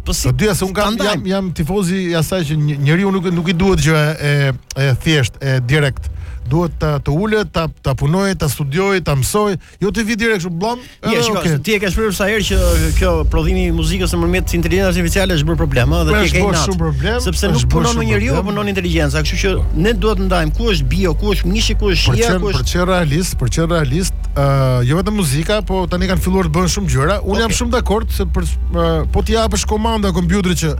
Po si? Të dyja se un kam jam jam tifozi i asaj që njeriu nuk nuk i duhet gjë e e thjeshtë, e direkt. Duhet ta të ulet, ta ta punojë, ta studiojë, ta mësojë, jo t'i vijë direkt kështu bllom. Ja, shiko, okay. ti e ke shprehur sa herë që kjo prodhimi i muzikës nëpërmjet inteligjencës artificiale është bërë problem, ëh, dhe ti ke natë. Është problem, sepse nuk punon më njeriu, por punon inteligjenca. Kështu që ne duhet të ndajmë ku është bio, ku është mishi, ku është shija, ku është Për të qenë realist, për të qenë realist, ëh, uh, jo vetëm muzika, po tani kanë filluar të bëhen shumë gjëra. Unë okay. jam shumë dakord se për uh, po ti japësh komanda kompjuterit që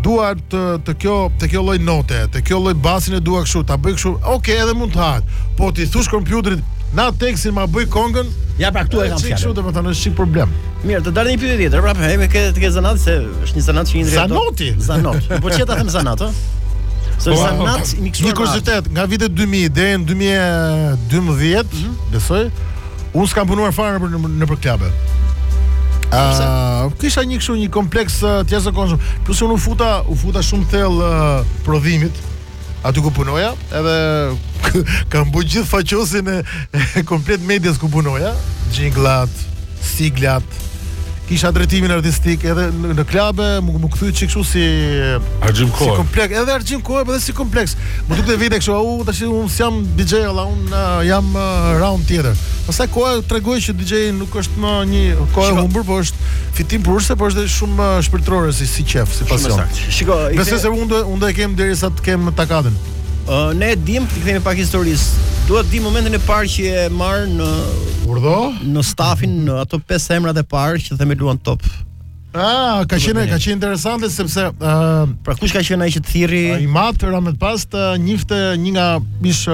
dua të të kjo të kjo lloj note, të kjo lloj basin e dua kështu, ta bëj kështu. Okej, okay, edhe mund të hahet. Po ti thosh kompjuterit, na tekstin ma bëj kongën. Ja pra këtu e kam fjalën. Kështu domethënë është çik problem. Mirë, të dalë një pyetje tjetër, pra po me këtë të ke zanat se është një zanat që një Zanati. Zanat. Po pse ta them zanat, ë? Se po, zanat po, miksuar. Një kuriozitet, nga vitet 2000 deri në 2012, mhm. besoj, Unë s'kam punuar fare nëpër nëpër klabe. Uh, kisha një kështu një kompleks uh, të jashtëzakonshëm. Plus unë u futa, u futa shumë thellë uh, prodhimit aty ku punoja, edhe kam bu gjithë faqosjen e, e komplet medias ku punoja, xhinglat, siglat, kisha drejtimin artistik edhe në, në klube më, më kthy çik kështu si harxhim kohe. Si kompleks, edhe harxhim kohe, por edhe si kompleks. Më dukej vetja kështu, u tash un jam DJ, alla un uh, jam uh, rang tjetër. Pastaj koha tregoi që DJ nuk është më një kohë e humbur, por është fitimprurëse, por është edhe shumë uh, shpirtërore si si qejf, si pasion. Shiko, besoj se un unë unë do e kem derisa të kem takatën. Ë uh, ne e dimë, t'i kthehemi pak historisë. Duhet të di momentin e parë që e marr në Urdhë? Në stafin në ato pesë emrat e parë që themeluan top. Ah, ka qenë ka qenë interesante sepse ë uh, pra kush ka qenë ai që thirri? Im atë rastisi të njifte një nga mish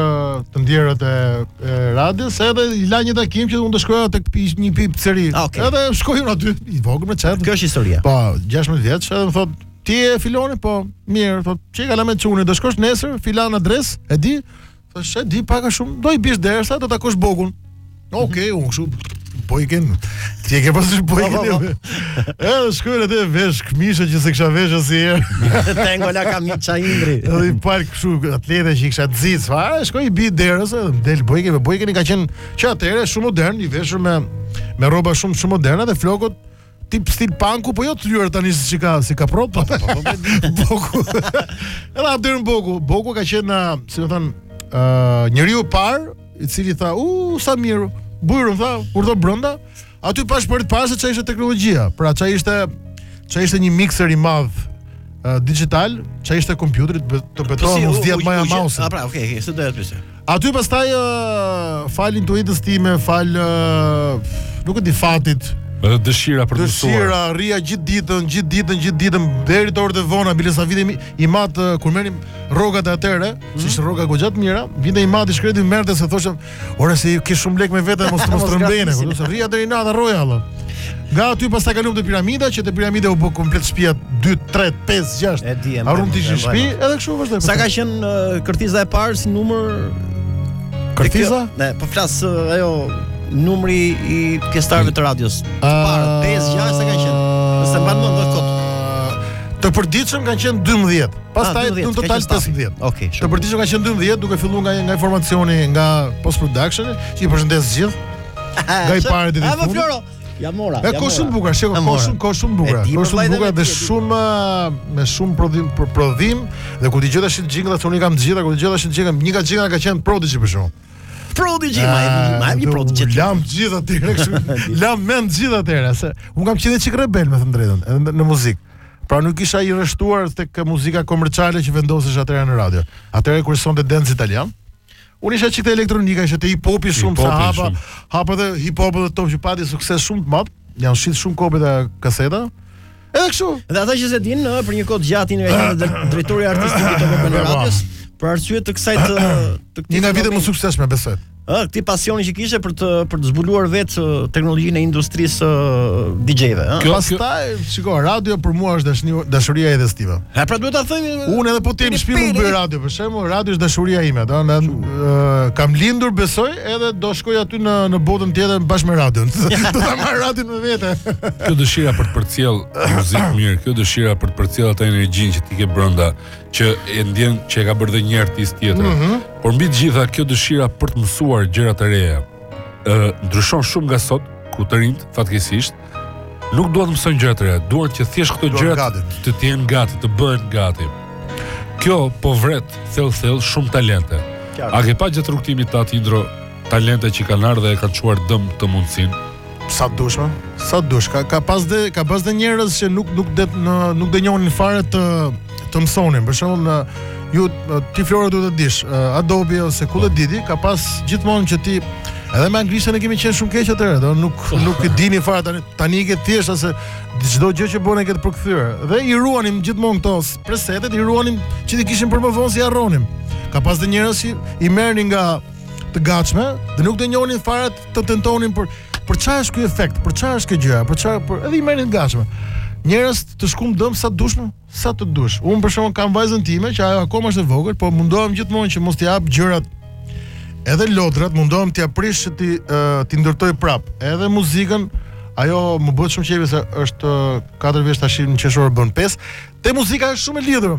themeluesit e, e radios, edhe i la një takim që unë të shkoja tek pish një pi piceri. Ah, okay. Edhe shkoj unë aty i vogël me çet. Kjo është historia. Po, 16 vjeç edhe më thotë Ti je filani po, mirë, po ça ka lalë çuni, do shkosh nesër, filan adres, e di? Po se di pak a shumë, do i bish derës e do takosh Bojkenin. Mhm. Okej, unë kështu Bojken. Ti e ke pasur po i Po, Bojken. Edhe shkoj unë atje vesh këmishë që s'e kisha vesh asnjëherë. Tengo la camisa Indri. Edhe një palë kështu atlete që i kisha xixë, fare, shkoj i bi derës edhe më del Bojkeni, Bojkeni ka qenë që atëherë shumë modern, i veshur me me rroba shumë shumë moderne dhe flokët tip stil panku, po jo të lyer tani si ka si ka prop. Po, po, po, po, po. Boku. Edhe Abdullah Boku, Boku ka qenë, si më thon, ë njeriu i parë i cili tha, "U sa mirë, bujrum tha, urdhëro brenda." Aty pashë për të parë se çfarë ishte teknologjia. Pra çfarë ishte çfarë ishte një mikser i madh dixhital, çfarë ishte kompjuteri, të betohem, s'dija të mbaja mausin. Ah, pra, okay, okay, s'do të pyesë. Aty pastaj uh, falë intuitës time, falë uh, nuk e di fatit, Edhe dëshira për të mësuar. Dëshira rrija gjithë ditën, gjithë ditën, gjithë ditën deri te orët e vona, bile sa vinte im atë uh, kur merrim rrogat e atëhere, mm -hmm. se ishin rroga goxha të mira, vinte im atë i shkreti merrte se thoshte, "Ore se ke shumë lek me vete, mos të mos të rrëmbejnë." Rrija deri natën rrija, Allah. Nga aty pastaj kaluam te piramida, që te piramida u bë komplet shtëpia 2, 3, 5, 6. E di, e Harun ti ishin shtëpi, edhe kështu vazhdoi. Sa ka qenë uh, kërthiza e parë si numër Kërthiza? Ne, po flas uh, ajo numri i pjesëtarëve të radios. Të ah. parë 5, 6 sa ka qenë. Nëse mban mend do kot. Të përditshëm kanë qenë 12. Pastaj ah, në total 15. Okej. Të përditshëm kanë qenë 12 duke filluar nga nga informacioni nga post production, që i përshëndes gjithë. Nga i parë deri te Floro, Ja mora. Ja kohë shumë bukur, shiko, kohë shumë, kohë shumë bukur. Kohë shumë bukur dhe shumë me shumë prodhim për prodhim dhe kur dëgjoj tash jingle-at unë kam të gjitha, kur dëgjoj tash jingle, një nga jingle ka qenë Prodigy për shembull. Prodigy, ma e di, ma e di Prodigy. Lanë gjithë atëherë, lanë mend gjithë atëherë, se un kam qenë çik rebel me të drejtën, edhe në muzikë. Pra nuk isha i rreshtuar tek muzika komerciale që vendosesh atëherë në radio. Atëherë kur sonte dance italian, Unë isha çik te elektronika, isha te hip hopi shumë sa hapa, hapa dhe hip hop dhe top që pati sukses shumë të madh. Janë shit shumë kopje të kaseta. Edhe kështu. Dhe ata që se din, në, për një kohë të gjatë ka qenë dhe drejtori artistik i Top Albania Radios, për arsye të kësaj të të këtij. Një nga vitet më suksesshme besoj. Ë, këtij pasioni që kishe për të për të zbuluar vetë teknologjinë e industrisë DJ-ve, ë. Pastaj, shiko, radio për mua është dashuria e dhe stiva. Ha pra duhet ta them Unë edhe po të jem në shtëpi mund bëj radio, për shembull, radio është dashuria ime, do të uh, kam lindur besoj edhe do shkoj aty në në botën tjetër bashkë me radion. do ta marr radion me vete. kjo dëshira për të përcjell muzikë mirë, kjo dëshira për të përcjell atë energjinë që ti ke brenda, që e ndjen që e ka bërë dhe një artist tjetër. Mm -hmm. Por mbi të gjitha kjo dëshira për të mësuar gjëra të reja, ë uh, ndryshon shumë nga sot ku të rinjtë fatkeqësisht Nuk duan të mësojnë gjëra të reja, duan që thjesht këto gjëra të të jenë gati, të bëhen gati. Kjo po vret thell thell shumë talente. A ke pa gjatë rrugëtimit tat Indro talente që kanë ardhur dhe e kanë çuar dëm atë mundësinë? Sa dush më? Sa dush? Ka ka pas dhe ka pas dhe njerëz që nuk nuk det në nuk denjonin fare të të mësonin. Për shembull ju ti Flora duhet ta dish, Adobe ose Cool Edit-i, ka pas gjithmonë që ti Edhe me anglishten ne kemi qenë shumë keq atëherë, do nuk po. nuk e dinim fare tani tani ke thjesht se çdo gjë që bën e ke të përkthyer. Dhe i ruanim gjithmonë këto presetet, i ruanim që t'i kishim për më vonë se i harronim. Ka pas dhe njerëz që i merrnin nga të gatshme dhe nuk denjonin fare të tentonin për për çfarë është ky efekt, për çfarë është kjo gjëja, për çfarë për edhe i merrin të gatshme. Njerëz të shkum dëm sa të dush më, sa të dush. Unë për shembull kam vajzën time që ajo akoma është e vogël, po mundohem gjithmonë që mos t'i jap gjërat edhe lodrat, mundohem t'ia prish që t'i t'i ndërtojë prap. Edhe muzikën, ajo më bëhet shumë qejf se është 4 vjeç tash në qershor bën 5. Te muzika është shumë e lidhur.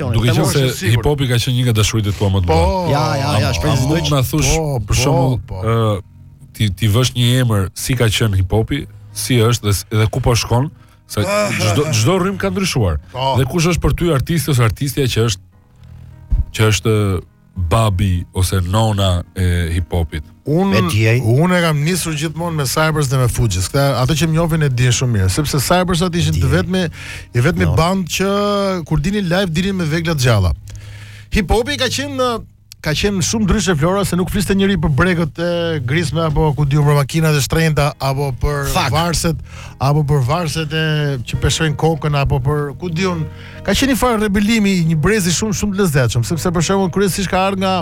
Duke qenë se hip hopi ka qenë një nga dashuritë e tua më të mëdha. Po, ja, ja, ja, shpresoj të bëj. Na thosh po, po, për shembull, po. ë ti ti vësh një emër si ka qenë hip hopi, si është dhe edhe ku po shkon, se ah. çdo çdo rrymë ka ndryshuar. Dhe kush është për ty artisti ose artistja që është që është babi ose nona e hip hopit. Unë un e kam nisur gjithmonë me Cypress dhe me Fugees. Këta ato që më njohin e dinë shumë mirë, sepse Cypress atëherë ishin të vetmi, i vetmi no. band që kur dilnin live dilnin me vegla të gjalla. Hip hopi ka qenë ka qenë shumë ndryshe Flora se nuk fliste njeri për brekët e grisura apo ku di unë për makinat e shtrenjta apo për Fakt. varset apo për varset që peshojnë kokën apo për ku di unë Ka qenë një farë rebelimi i një brezi shumë shumë të lezetshëm, sepse për shembull kryesisht ka ardhur nga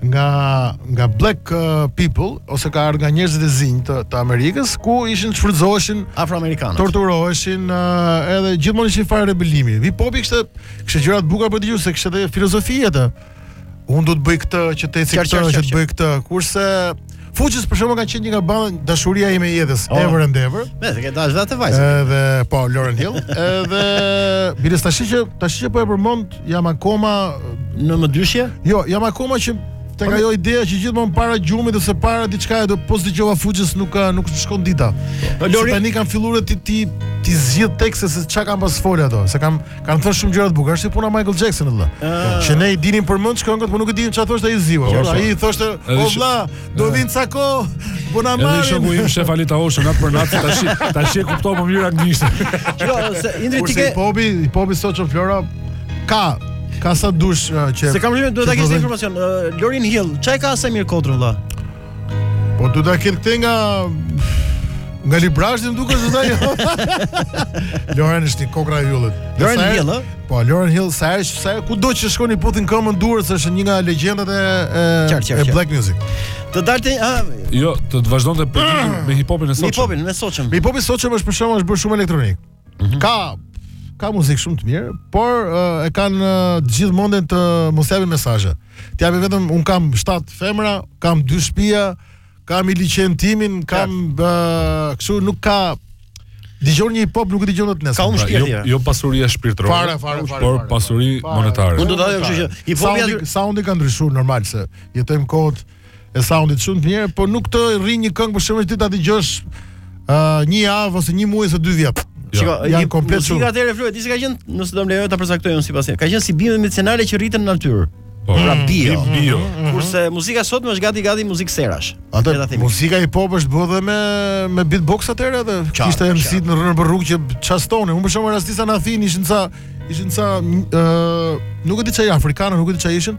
nga nga black uh, people ose ka ardhur nga njerëzit e zinj të, të Amerikës ku ishin shfrytëzoheshin afroamerikanët. Torturoheshin uh, edhe gjithmonë ishte një farë rebelimi. Hip hopi kishte kishte gjëra të bukura për të dëgjuar se kishte edhe filozofi atëherë. Unë do të bëj këtë që të eci këtë, që të bëj këtë. Kurse Fugees për shembull ka qenë një nga band dashuria ime e jetës, oh. ever and ever. Më të keqe dashur atë vajzë. Edhe po Lauryn Hill, edhe bile tash që tash që po e përmend, jam akoma në mëdyshje? Jo, jam akoma që te ajo ideja që gjithmonë para gjumit ose para diçka po s'dëgjova Fugees nuk ka nuk shkon dita. Flori tani kam filluar t'i t'i t'i zgjidh tekste se çka kanë pas fol ato, se kanë Kanë thënë shumë gjëra të bukura, është si puna Michael Jackson vëlla. Ah. Që ne i dinim përmendsh këngët, por nuk e dinim çfarë thoshte ai ziu. Po, ai i thoshte, "O vëlla, do vin ca ko, po na marrin." Edhe shoku im shef Ali Taoshi nat për nat tash tash e kuptoj më mirë anglisht. Jo, se Indri ti ke Popi, Popi Soço Flora ka ka sa dush uh, që Se kam rënë duhet ta kesh informacion. Uh, Lauryn Hill, çaj e ka Saimir Kodrën vëlla. Po do ta ketë këtë nga nga Librazhdi më duket se do ajo. Lauryn është një kokërr ylli. Lauryn Sa herë- Hill, ë? Po, Lauryn Hill, sa herë sa herë kudo që shkon i puthin këmbë e duar se është një nga legjendat e e, Qartë, qartë, e qartë. black music. Të dalte, a, Jo, të të vazhdonte përgjigjen me hip-hopin e sotshëm. hip-hopin e sotshëm. Hip-hopi i sotshëm është për shembull është bërë shumë elektronik. Mhm. Ka ka muzikë shumë të mirë, por uh, e kanë uh, gjithë mendjen të mos japin mesazhe. Të japin vetëm unë kam 7 femra, kam 2 shpia, kam një liqen timin, kam uh, kështu nuk ka Dëgjon një hip hop nuk e dëgjon dot nesër. Ka unë shpirti. Jo, jo pasuria shpirtërore. Fare, fare, fare. Por pasuri monetare. Unë do të them kështu që hip hopi aty soundi ka ndryshuar normal se jetojmë kohët e soundit shumë të mirë, por nuk të rri një këngë për shembull ti ta dëgjosh uh, një javë ose një muaj ose dy vjet. Jo. Shiko, ja, janë komplet shumë. Muzika atëherë fluhet, disi ka qenë, nëse do më lejojë ta përcaktoj unë sipas. Ka qenë si bimët medicinale që rriten në natyrë. Po, pra mm, bio. Mm, bio. Mm, Kurse muzika sot më është gati gati muzikë serash. Atë ta themi. Muzika hip-hop është bërë me me beatbox atëherë edhe kishte MC në rrugë për rrugë që xhestonin. Unë për shkak të rastisë në Athinë ishin ca ishin ca ë nuk e di ça, afrikanë, nuk e di ça ishin.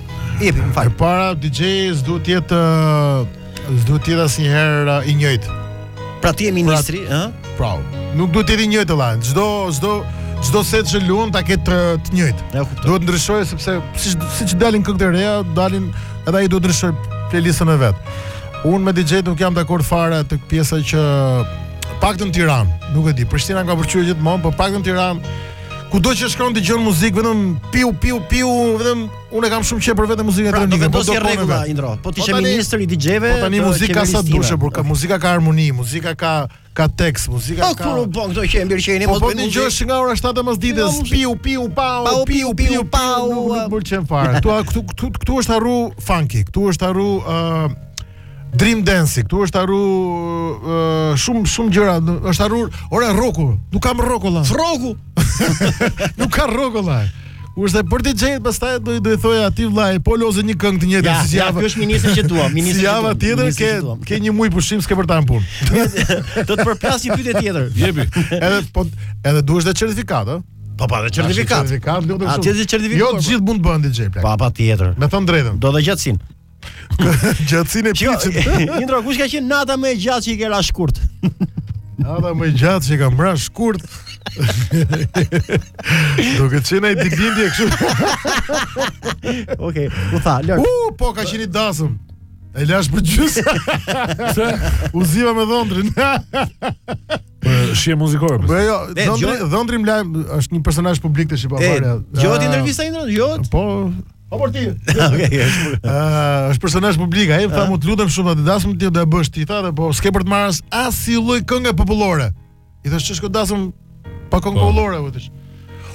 Jepi, më fal. Pra DJ s'duhet të jetë s'duhet të jetë asnjëherë i njëjtë. Pra ti je ministri, pra, ë? Pra, nuk duhet të jetë i njëjtë valla. Çdo çdo çdo set që luan ta ketë të, të njëjtë. Ja, duhet ndryshojë sepse siç siç dalin këngë të reja, dalin edhe ai duhet ndryshojë playlistën e vet. Unë me DJ nuk jam dakord fare tek pjesa që paktën Tiranë, nuk e di. Prishtina ka pëlqyer gjithmonë, por paktën Tiranë Ku do që shkon dëgjon muzikë, vetëm piu, piu, piu, vetëm unë e kam shumë qejf, por vetëm muzikë elektronike. Pra, do të rregulla, Indro, po ti po je ministri i DJ-ve, po tani muzikë ka sa të dush, por ka muzika ka harmoni, muzika ka ka tekst, muzika po, ka... Po, kur u bon këto që e mirë që e një, po ta dëgjosh nga ora 7 e mbasdites, jo, piu, piu, pau, pau, piu, piu, pau, nuk më pëlqen fare. Këtu është harru funky, këtu është harru... Dream Dance, këtu është harru shumë shumë gjëra, është harru, ore rroku, nuk ka më rrokenroll. Rroku. nuk ka rrokenroll. Kurse për DJ-t pastaj do i do i thoj atij vllai, po loze një këngë të njëjtë ja, si java. Ja, ky është ministri që dua, ministri. Si java tjetër ke ke një muj pushim s'ke për t'ardh në punë. do të përplas një pyetje tjetër. Jepi. Edhe po edhe duhet dhe certifikatë, ë? Po pra, dhe certifikatë. Certifikatë, të lutem shumë. Atë certifikatë. Jo të gjithë mund të bëhen DJ plak. Pa, pa tjetër. Me thon të drejtën. Do ti gjatësinë. Gjatësinë e pyetjes. Indro kush ka qenë nata më e gjatë që i ke ra shkurt? Nata më e gjatë që i kam ra shkurt. Do ketë qenë naj ditëlindje kështu. Okej, u tha, lart. U, po ka qenë dasëm. E lash për gjysë. U ziva me dhondrin. Për shije muzikore. Po jo, Dhëndri, Dhëndri më lajmëroi, është një personazh publik të Shqipërisë. Jo, ti intervista Indra, jo. Po, Po por ti. Okej. Ëh, është personazh publik, ai tha mu të lutem shumë atë dasëm ti do e bësh ti tha dhe po s'ke për të marrë asnji lloj kënge popullore. I thashë ç'është dasëm pa këngë po. popullore, vëtish.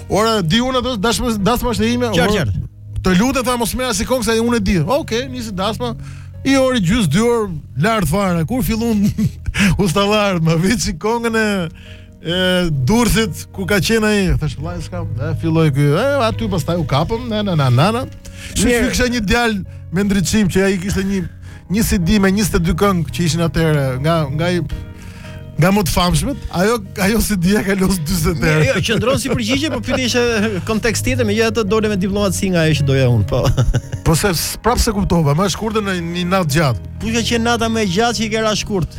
Ore, e di unë ato dasma dasma është e ime. Qartë, qartë. Të lutem tha mos merr asnji kongë se unë e di. Okej, okay, nisi dasma. Një orë e gjys dy orë lart fare. Kur fillon ustallar më vi ti kongën e e durthit ku ka qenë ai thashë vllai s'ka e filloi ky e aty pastaj u kapëm na na na na na si kisha një djalë me ndriçim që ai kishte një një CD me 22 këngë që ishin atëherë nga nga i nga më të famshmet, ajo ajo CD-ja ka loz 40 herë. Jo, qëndron si përgjigje, po pyetja ishte kontekst tjetër, megjithatë dole me diplomaci nga ajo që doja unë, po. Po se prapë s'e kuptova, më e shkurtër në një natë gjatë. Kush ka qenë nata më e gjatë që i ke ra shkurt?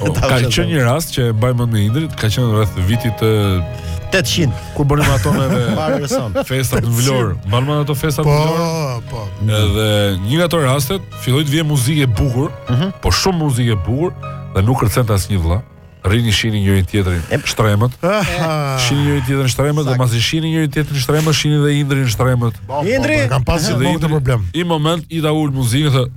Po, ka qenë një rast që mbaj mend me Indrit, ka qenë rreth vitit 2008 kur bënim ato në festa në Vlorë. Mban mend ato festa në po, Vlorë? Po, po. Edhe një nga ato rastet filloi të vijë muzikë e bukur, uh mhm. -huh. po shumë muzikë e bukur dhe nuk kërcente asnjë vëlla. Rrinin shihnin njëri-tjetrin shtrembët. Shihnin njëri-tjetrin shtrembët dhe mbasi shihnin njëri-tjetrin shtrembët, shihnin dhe Indrin shtrembët. Indri, kam pasur dhe një problem. Një moment i tha ul muzikën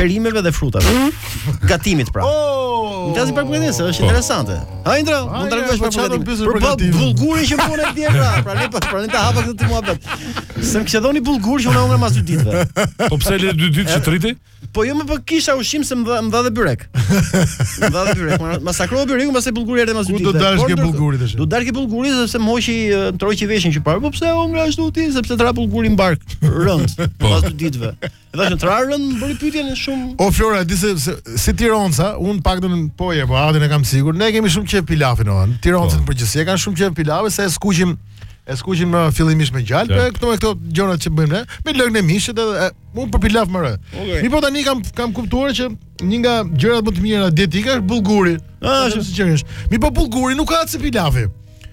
perimeve dhe frutave. Gatimit pra. Oh! Gazi për përgatitje, se është po. interesante. Ha Indra, mund të tregosh po për përgatitje. Për përgatitje. Bullgurin që prune dje pra, pra ne po pra ne ta hapa këtë ti muhabet. Se m'kishe dhon i bullgur që u hëngër mas dy ditëve. Po pse le dy ditë që triti? Po jo më po kisha ushqim se më dha dhe byrek. Më dha dhe byrek, masakrova byrekun pastaj bullguri erdhi mas dy ditëve. Do dalsh ke bullgurit tash. Do dalsh ke bullgurit sepse më hoqi troqi veshin që parë. Po pse unë ngra ashtu ti sepse tra bullgurin bark rënd po. pas dy ditëve. E thashë trarën më bëri pyetjen shumë. O Flora, di se se- si tironsa, unë të paktën po e, po atë e kam sigur. Ne kemi shumë qejf pilafin o. Tironsit në përgjithësi e kanë shumë qejf pilafin se e skuqim e skuqim ë, fillimisht me gjalp, e këto e këto gjërat që bëjmë ne, me lëngun e mishit edhe e, unë për pilaf mbaroj. Okej. Mi po tani kam kam kuptuar që një nga gjërat më të mira dietike është bulguri. Ah, Ashtu sinqerisht. Mi po bulguri nuk ka si pilafi.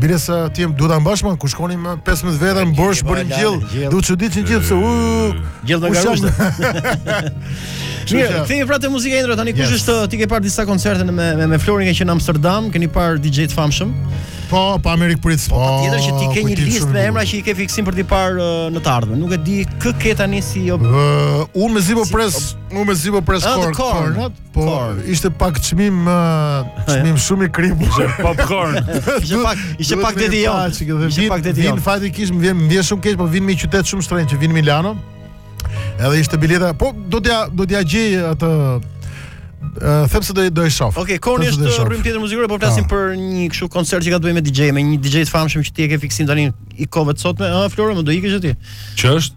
Biles ti duhet ta mbash mend, kur shkonim me 15 veta në Borsh bënim gjellë. Do të çuditeni gjithë se u gjellë me garuzhdë. Mirë, kthehemi pra te muzika Indra tani kush është ti ke parë disa koncerte me me, me Florin që në Amsterdam, keni parë DJ të famshëm? Po, pamë Erik Prydz. Po, po tjetër që ti ke një listë me emra që i ke fiksim për të parë në të ardhmen. Nuk e di kë ke tani si jo. Unë mezi po pres, unë mezi po pres ah, Kornat. Po, Popcorn. ishte pak çmim ë, çmim shumë i kripur. Popcorn. Ishte pak, ishte pak deti jo. Ishte pak deti jo. Vin fati kish më vjen më vjen shumë keq, po vijnë në një qytet shumë shtrenjtë që vijnë Milano. Edhe ishte bileta, po do t'ia do t'ia gjej atë ë, them se do do e shoh. Okej, Korni Them se do e është shoh. rrymë tjetër muzikore, po flasim për një kështu koncert që ka të bëjë me DJ, me një DJ të famshëm që ti e ke fiksim tani i kohëve të sotme. Ah, Flora, më do ikësh ti. Që është?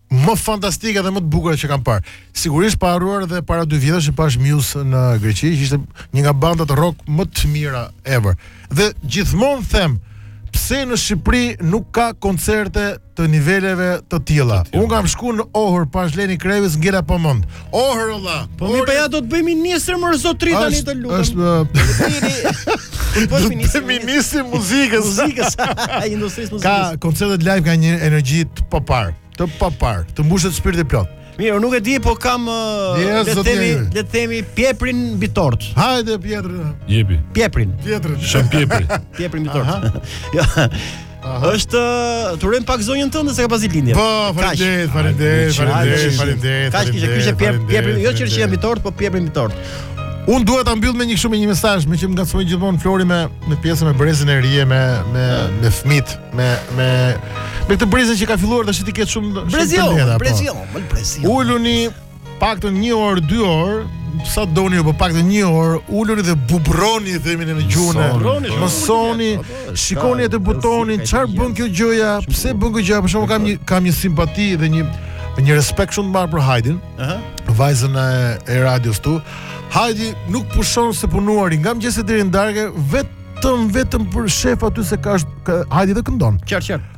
më fantastike dhe më të bukura që kam parë. Sigurisht pa harruar edhe para dy vjetësh që pashë Muse në Greqi, që ishte një nga bandat rock më të mira ever. Dhe gjithmonë them, pse në Shqipëri nuk ka koncerte të niveleve të tilla. Unë kam shku në Ohër pashë Lenny Kravitz ngela pa mend. O hrolla. Po mi pa ja do të bëj ministër më zotri tani të lutem. Është është po ministri ministri muzikës, muzikës, industrisë muzikës. Ka koncertet live ka një energji të paparë, të paparë, të mbushet shpirti plot. Mirë, nuk e di, po kam uh, le të themi, le të themi pjeprin mbi tortë. Hajde pjetrin. Jepi. Pjeprin. Pjeprin. Shëm pjeprin. pjeprin mbi tortë. Ja. Jo. Është t'urojmë pak zonjën tënde se ka pas ditëlindje. Po, faleminderit, faleminderit, faleminderit, faleminderit. Kaq kishte kishte pjep, pjep, jo që është mbi tortë, po pjeprin mbi tortë. Un dua ta mbyll me një kështu me një mesazh, meqë më ngacmoi gjithmonë Flori me me pjesën me brezin e ri me me me fmit, me me me këtë brezin që ka filluar tash t'i ketë shumë shumë të lehta. Brezio, brezio, më brezio. Uluni Paktën një orë, dy orë, sa doni ju, po paktën një orë, uluni dhe bubroni, themi ne në gjuhën. e- Bubroni, shumë Mësoni, shikoni atë butonin, çfarë bën kjo gjëja, pse bën kjo gjëja, për shembull kam një kam një simpati dhe një një respekt shumë të madh për Hajdin, Aha. vajzën e, e radios këtu. Hajdi nuk pushon se punuari nga mëngjesi deri në darkë, vetëm vetëm për qejf aty se ka, është- ka Hajdi dhe këndon. Qartë, qartë.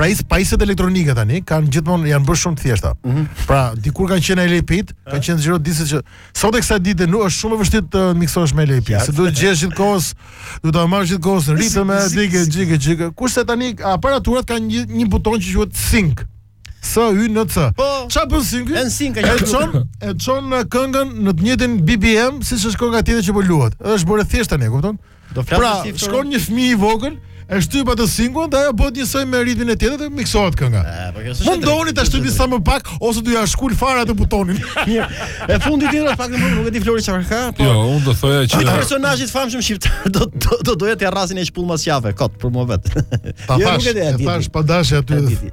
Pajis, pajisjet elektronike tani kanë gjithmonë janë bërë shumë të thjeshta. Mm -hmm. Pra, dikur kanë qenë LP-t, kanë qenë zor disi që sot e kësaj dite nuk është shumë e vështirë të miksosh me LP, se duhet të gjesh gjithë kohës, duhet ta marrësh gjithë kohës në ritëm e xhikë xhikë xhikë. Kurse tani aparaturat kanë një, një buton që quhet sync. S Y N C. Po. Ç'a bën sync? Ë sync ka një çon, e çon këngën në të njëjtin BPM siç është kënga tjetër që po luhet. Është bërë thjesht tani, e kupton? Do flas pra, si shkon një fëmijë i vogël, e shtyp atë sync-un dhe ajo bëhet njësoj me ritmin e tjetër dhe miksohet kënga. Po kjo është. Mundohuni ta shtypni sa më pak ose do ia shkul fare atë butonin. Mirë. E fundit tjetër pak më nuk e di Flori çfarë ka, po. Jo, unë do thoja që Ai personazhi i famshëm shqiptar do do do doja t'i rrasja një shpullë mas qafe, kot për mua vetë. Pa jo, nuk e di. Tash pa dashje aty.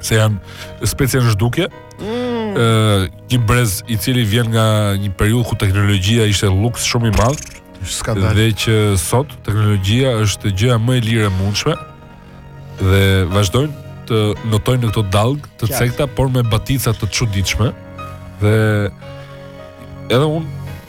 se janë specie në zhdukje. Mm. Ë, një brez i cili vjen nga një periudhë kur teknologjia ishte luks shumë i madh. Skandal. Dhe që sot teknologjia është gjëja më e lirë e mundshme dhe vazhdojnë të notojnë në këto dallgë të Qartë. cekta, por me batica të çuditshme. Dhe edhe unë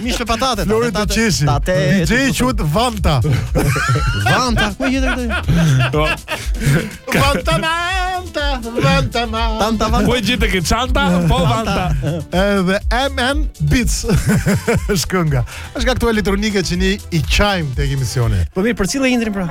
Mish me patate. Flori të qeshi. DJ quhet Vanta. Vanta, ku e gjete këtë? Po. Vanta Vanta, Vanta Vanta. Ku e gjete këtë çanta? Po Vanta. Edhe MM Beats. Është kënga. Është nga këto elektronike që ne i çajmë tek emisioni. Po mirë, për cilë hyjmë pra?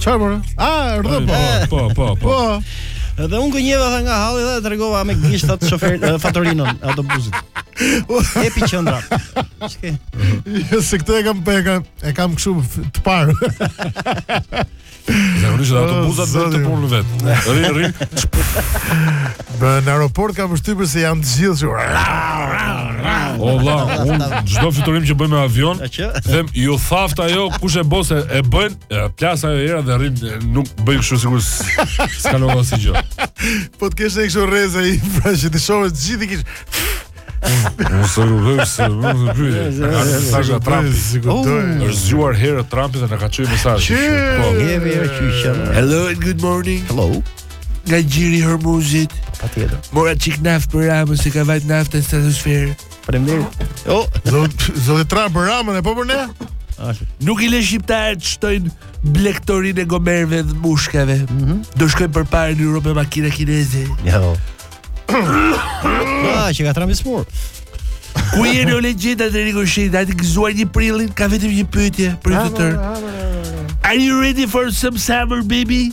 Çfarë bën? Ah, erdhe po. Po, po, po. Po. Dhe unë gënjeva tha nga halli dhe tregova me gisht atë shoferin e fatorinën e autobusit. E pi qendra. Çke? Jo, se këtë e kam e kam e kam kështu f- të parë. Zakonisht edhe autobusat bëjnë punën vet. Rri, rri. Në në aeroport kam përshtypjen se janë të gjithë kështu. O vlla, unë çdo fluturim që bëj me avion, them ju thaftë ajo kush është bose e bën Plasa ajo era dhe rrin nuk bëjnë kështu sikur s'ka lova asgjë. Po të kesh kështu rreze i pra që të shohë të gjithë kështu. Unë së rrëdhëm se më të pyjë Kam një mesazh nga Trumpi është zgjuar herët Trumpi dhe na ka çuar mesazh Që po. Hello and good morning Hello Nga gjiri i Hormuzit Patjetër Mora çik naftë për Ramën se ka vajt nafta në stratosferë Faleminderit. Jo, zot zoti Trump për Ramën e po për ne? Nuk i le shqiptarët të shtojnë blegtorinë e gomerëve dhe mushkave. Mm -hmm. Do shkojnë përpara në Europë me makina kineze. Ja. Jo. Ah, qenka Trumpi sëmurë. Ku je more legjenda të Riku Shit? A ti gëzuar një prillin? Ka vetëm një pyetje për të tërë. Are you ready for some summer baby?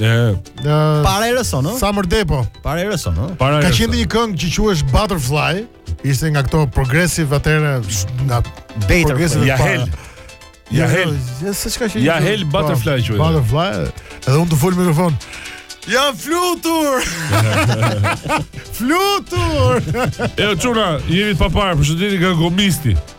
Ëh. Para erës sonë. Summer Depo. Para erës sonë. Para erës. Ka qenë një këngë që quhesh Butterfly, ishte nga këto progressive atëherë nga Better Yahel. Yahel. Ja se çka që. Yahel Butterfly quhet. Butterfly. Edhe unë të fol në mikrofon. Jam flutur. flutur. Ej çuna, jemi të paparë, përshëndetje nga gomisti.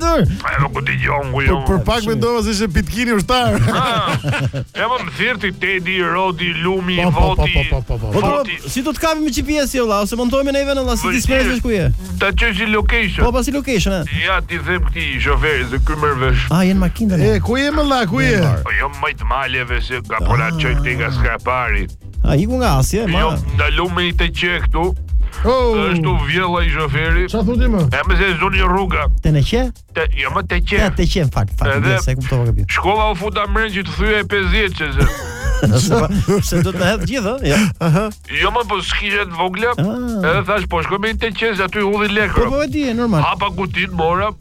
Dur. Ai nuk dëgjon ku jam. Për pak mendova se ishte Pitkini ushtar. Ja po më thirri Tedi, Rodi, Lumi, po, po, po, Voti. Po po po po. Po si do të të kapim me GPS ti vëlla ose montojmë ne vënë vëlla si ti s'merr vesh ku je. Ta çoj si location. Po pas si location. Ja t'i them këtij shoferit se ky merr vesh. Ah jeni në makinë. E ku je vëlla ku je? Po jo more te malet se ka po na ah. çoj ti nga Skrapari. A iku nga Asia, ma. Jo, ndalo me te teqeja këtu. Oh. Është vëllai i shoferi. Çfarë thotë më? Ja më mësoni rruga. Te teqe? Te, jo më teqe. Ja teqe fakt, fakt. Edhe, s'e kuptova këtë. Shkova u futa brenda që të thyej 50-shen. Se do të hedh gjithë, ja. Aha. Jo më po s'kishe të vogla. Ah. Edhe thashë po shkoj në teqe se aty hudhin lekë. Po po e di, normal. Hapa kutinë, mora,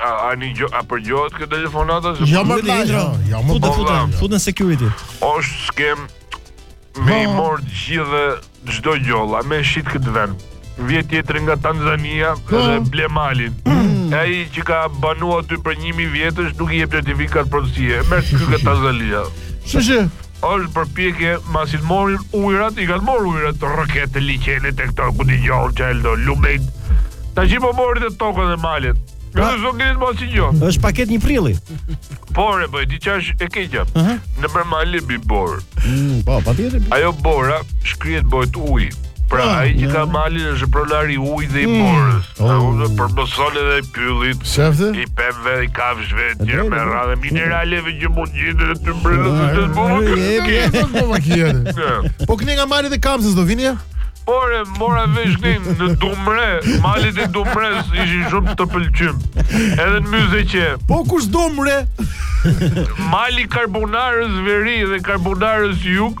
A a një gjë a përgjohet kjo telefonata se Jo, po- mërë, Fut në vëlla, intro. jo, jo, më Fut po, fut vlla. fut në security. është skemë me i marr gjithë çdo gjë vlla me shit këtë vend. Vjen tjetri nga Tanzania dhe ble malin. E ai që ka banu aty për 1000 vjetësh nuk i jep certifikat pronësie. E merr ky nga Tanzania. Kështu që Është përpjekje mbasi të morën ujrat, i kanë marrë ujrat te rrëketë te liqenet e këto ku dëgjon që do lumenjtë. Tash po morët dhe tokën dhe malet. Pra, Nuk do ngrit mos i gjon. Është paketë një prilli. Por e bëj, di ça është e keqja. Nëpër male bie borë. Mm, po, patjetër. Ajo bora shkrihet, bëhet ujë. Pra, ah, ai që ka malin është pronari i ujit dhe i hmm. borës. Ai oh. është përvetëson edhe i pyllit. Çfarë? I pemëve, i kafshëve, e të tjera me radhë mineraleve që mund gjithë në të mbrëmë të të bëmë. Po këni nga mali dhe kamësës do vini ja? Por e mora vesh këtu në Dumre, malet e Dumresë ishin shumë të pëlqyeme. Edhe në myze që... Po kush Dumre? Mali Karbunarës veri dhe Karbunarës jug,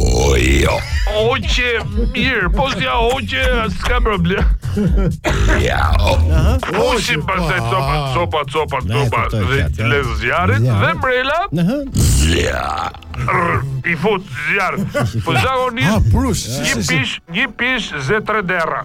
O jo. O që mirë, po si ja o që s'ka problem. Ja. O që pastaj copa, copa, copa, copa dhe lëndë zjarri dhe brenda. Ja. I fut zjarr. Po zakonisht. Ah, prush. Një pishë, një pishë zë tre derra.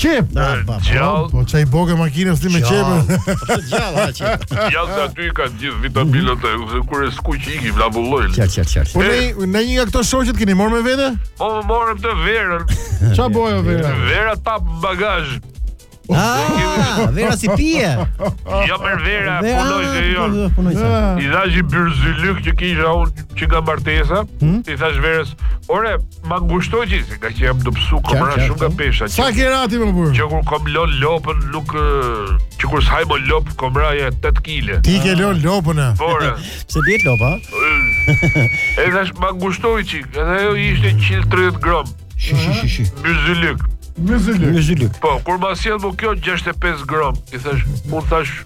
Qepë, da, pa, po, po ça i bëre makinës ti me qepën. Po gjallë, ha qepë. Se aty ka gjithë vitaminat e ose kur e skuq ikin avullojnë. Ja, ja, ja. Po ne ne një nga këto shoqet keni marrë me vete? Po morëm dhe Verën. Ça bo Vera? Verën pa bagazh. Ah, vera si pije. Jo për Verën, punoj se jo. I dhashë një byzylyk që kisha unë që nga martesa, hmm? i thashë Verës, "Ore, Ma ngushto çik se ka që jam dobsu Kam ra shumë nga pesha Sa ke ra ti more burrë? Që kur kom lon lopën nuk Që kur s'haj më lopë kom ra nja 8 kile Ti ke lon lopën e Po de Se dietë lopa Edhe i thashë ma ngushto çik Edhe ajo ishte 130 gram Shi shi shi shi Byzylyk Byzylyk Byzylyk Po kur ma sjell mu kjo 65 gram I thash Unë thash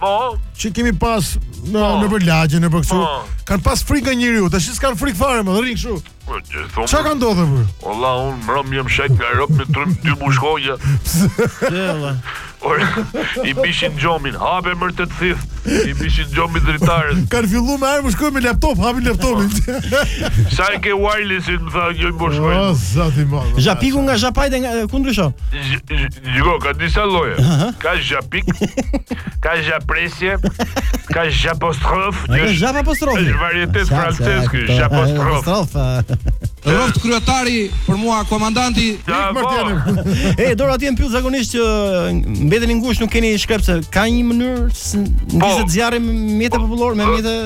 Po. Që kemi pas në po. nëpër lagje, nëpër këtu. Po. Kan pas frikë nga njeriu, tash s'kan frikë fare më, rrin kështu. Po, Çka ka ndodhur pra? Valla un mbrëm jam sha nga robt me tre dy mushkonja. Sella. Ore, i bishin xhomit, hape more të të thith, i bishin xhomit dritarës. Kanë fillu me ardh më me laptop, hapin laptopin. Sa e ke wirelessin, më tha, një mushkonjë. O, Zoti im. Zhapiku nga zhapiu dhe nga, ku ndryshon? Dëgjo, ka disa lloje. Ka zhapik, ka zhapresje, ka zhapostrof, Ai është zhap apostrofi. është varietet Qartë, francez ky, qartë. zhapostrof. Apostrof. eh. Rroft kryetari për mua komandanti. Ja, po. E, dorë atje në pyll zakonisht që mbeteni ngushtë nuk keni shkrepse ka një mënyrë s- në Po. ndizet zjarri me mjete popullore, me mjete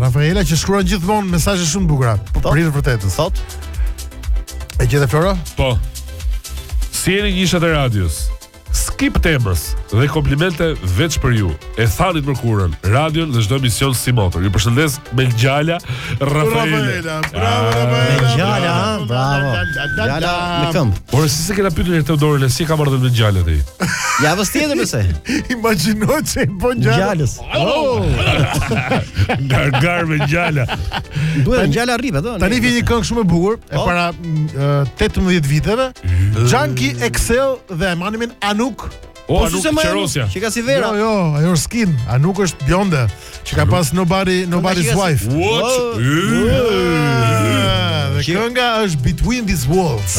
Rafaela që shkruan gjithmonë mesazhe shumë të bukura. Po prit ta gjej. Sot. E gjete Flora? Po. Si jeni njëshat e radios? Skip temës dhe komplimente veç për ju. E thani të përkryer radion dhe çdo emision si motor. Ju përshëndes me Gjala Rafaela. Bravo ah, Rafaela. Gjala, bravo. Gjala me këmbë. Por si s'e kena pyetur Teodorën si i ka marrëdhëniet me Gjala ti? Ja vës tjetër pse. Imagjino se po Gjalës. Gargar me gjala. Duhet gjala rrip atë. Tani vjen një këngë shumë e bukur e para 18 viteve. Mhm. Junkie XL dhe e mban mend Anouk. O, po, Anouk qerosja. Që ka si vera. Jo, jo, ajo është Skin. Anouk është bjonde. Që ka pas nobody, nobody's wife. What? Dhe kënga është Between These Walls.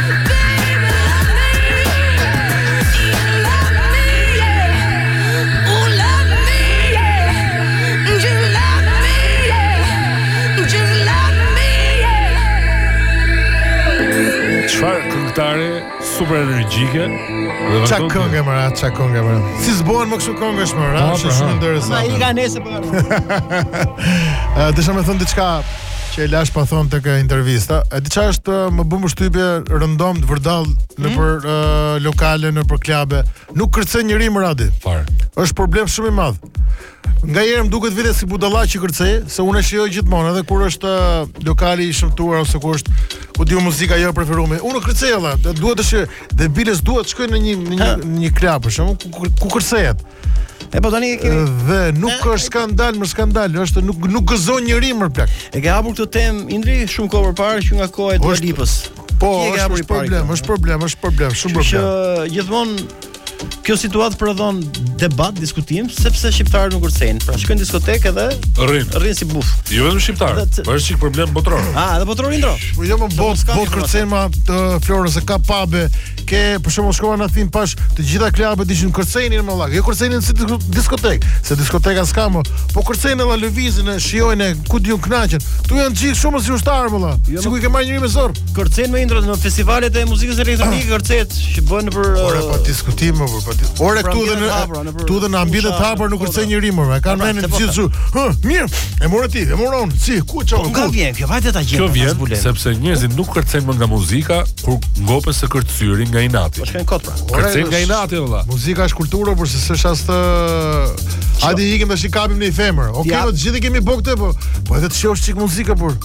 super energjike. Ça kënge mër, ça kënge mër. Si s'bëhen më kështu këngësh mër, është shumë interesante. Ai ka nesër po. Ëh, desha të them diçka Që e lashë pa thënë tek intervista E di ça është uh, më bën përshtypje rëndom të vërdallë Hmm? nëpër uh, lokale, nëpër klabe Nuk kërcen njeri më radi. Fare. është problem shumë i madh Nganjëherë më duket vetja si budalla që kërcej Se unë e shijoj gjithmonë Edhe kur është uh, lokali i shëmtuar Ose kur është Ku di unë muzika jo preferume Unë kërcej edhe Duhet të shijoj Dhe biles duhet shkoj në një, një, një, një klab Ku, ku, ku kërcehet E po tani e kemi dhe nuk ka skandal, më skandal, është nuk nuk gëzon njeri më plak. E ke hapur këtë temë Indri shumë kohë përpara që nga koha e Dua Lipës. Po, është, është problem, është problem, është problem, shumë problem. Që gjithmonë kjo situatë prodhon debat, diskutim, sepse shqiptarët nuk kërcejnë. Pra shkojnë diskotekë edhe rrin, rrin si buf. Jo vetëm shqiptarët, por është çik problem botëror. Ah, edhe botëror Indro. Po jo më botë, botë kërcejnë më Florës e ka pabe Ke për shembull shkova në Athinë pashë të gjitha klabet ishin kërcenin mo vëlla. Jo kërcenin si diskotek, se diskoteka s'ka më, po kërcenin vëlla lëvizin e shijojnë e ku di unë kënaqen. Këtu janë gjithë shumë si ushtarë vëlla. Jo, Sikur i ke marrë njeri me zor. Kërcen me Indro në festivalet e muzikës elektronike kërcet që bëhen për Ore pa diskutim, ore pa diskutim. Ore këtu dhe në për këtu dhe në ambiente të hapur nuk kërcen njeri më, e kanë pra, menin të gjithë zhu. Hë, mirë, e more ti, e mora unë, si, ku e çon, ku? Nga vjen, kjo vajte ta gjesh. Kjo vjen, sepse njerëzit nuk kërcen më nga muzika, kur ngopen se kërcyri nga inati. Po shkojnë kot pra. Kërcen nga inati, vëlla. Muzika është kulturë, por se s'është as të... Hajde ikim dhe shi kapim një femër. Oke, okay, gjithë e kemi bërë këtë, po, po edhe të shijosh çikë muzikën, por...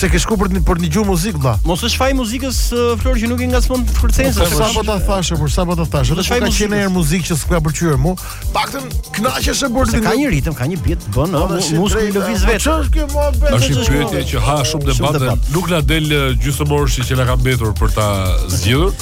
Se ke shku për të dëgjuar muzikë vlla. Mos ia vë fajin muzikës uh, Flor që nuk i ngacmon kërcen se sa po ta thashë, por sa po ta thashë. Do të shfaj muzikë në muzikë që s'ka pëlqyer mu. Paktën kënaqesh e bërë. Ka një ritëm, ka një beat bën, ëh, muzikë, lëviz vetë. Ç'është kjo mo beat? Është një pyetje që ha shumë debat. Nuk na del gjysmëorëshi që na ka mbetur për ta zgjidhur.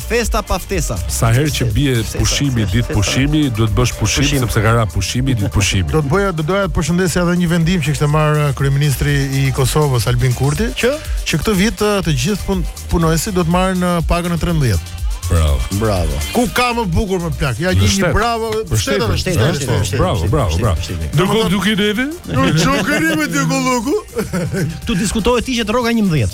Festa pa ftesa. Sa herë që bie pushimi, ditë pushimi, duhet bësh pushim, pushim. sepse ka ra pushimi, ditë pushimi. Do të bëja do doja të përshëndesja edhe një vendim që kishte marrë uh, kryeministri i Kosovës Albin Kurti, që që këtë vit uh, të gjithë pun, punonjësit do të marrin uh, pagën e 13. Bravo. Bravo. Ku ka më bukur mo plak? Ja një një bravo. Shtet, shtet. Bravo, bravo, bravo. Do ku duke neve? Do çuke neve ti golluku. Tu diskutohet ti që të rroga 11.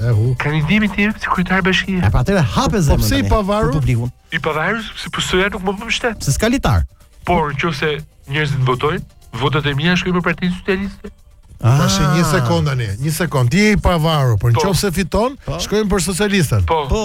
Ehu. Kandidimi yt si kryetar bashkie. E pa atëre hape zemrën. Po pse i pavarur? Për publikun. I pavarur sepse PS-ja nuk më mbështet. Se s'ka litar. Por nëse njerëzit votojnë, votat e mia shkojnë për Partinë Socialiste. Ah. Tash një sekond tani, një sekond. Ti je i pavarur, por po. nëse fiton, po. shkojmë për socialistët. Po. po.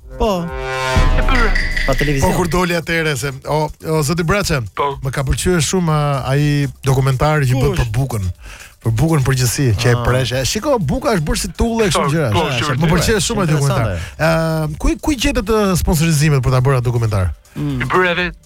Po. Pa televizion. Po kur doli atëre se o, o zoti Braçe, po. më ka pëlqyer shumë ai dokumentari që bëre për bukën. Për bukën për gjësi, që e ah. presh. Shiko, buka është bërë si tullë e kështu gjëra. Po, po, më pëlqeu shumë ai dokumentar. Ëm, ku i gjetët sponsorizimet për ta bërë atë dokumentar? Mm. I bëra vetë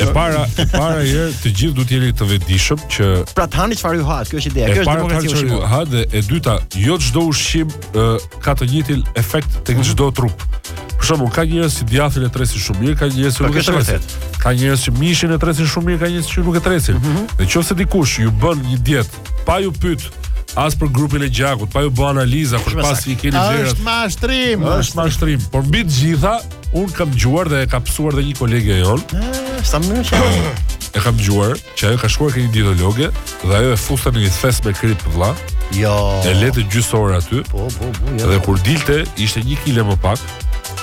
E para, e para herë të gjithë duhet të jeni të vetëdijshëm që Pra të hani çfarë ju hahet, kjo është ideja. Kjo është demokracia ushqimore. Ha dhe e dyta, jo çdo ushqim ka të njëjtin efekt tek mhm. çdo trup. Për shembull, ka njerëz që djathin e tresin shumë mirë, ka njerëz që pra, nuk e tresin. Ka njerëz që mishin e tresin shumë mirë, ka njerëz që nuk e tresin. Në mhm. qoftë se dikush ju bën një dietë pa ju pyet as për grupin e gjakut, pa ju bë analiza, pa parë si i keni vlerat. Është mashtrim, është mashtrim, por mbi të gjitha Unë kam ngjuar dhe e ka pësuar dhe një kolege e jonë. Ah, sa më mirë E kam ngjuar që ajo ka shkuar ke një dietologe dhe ajo e fuste në një thes me krip vlla. Jo. E lente gjysë ore aty. Po, po, po. Ja. Jo. Dhe kur dilte ishte 1 kg më pak.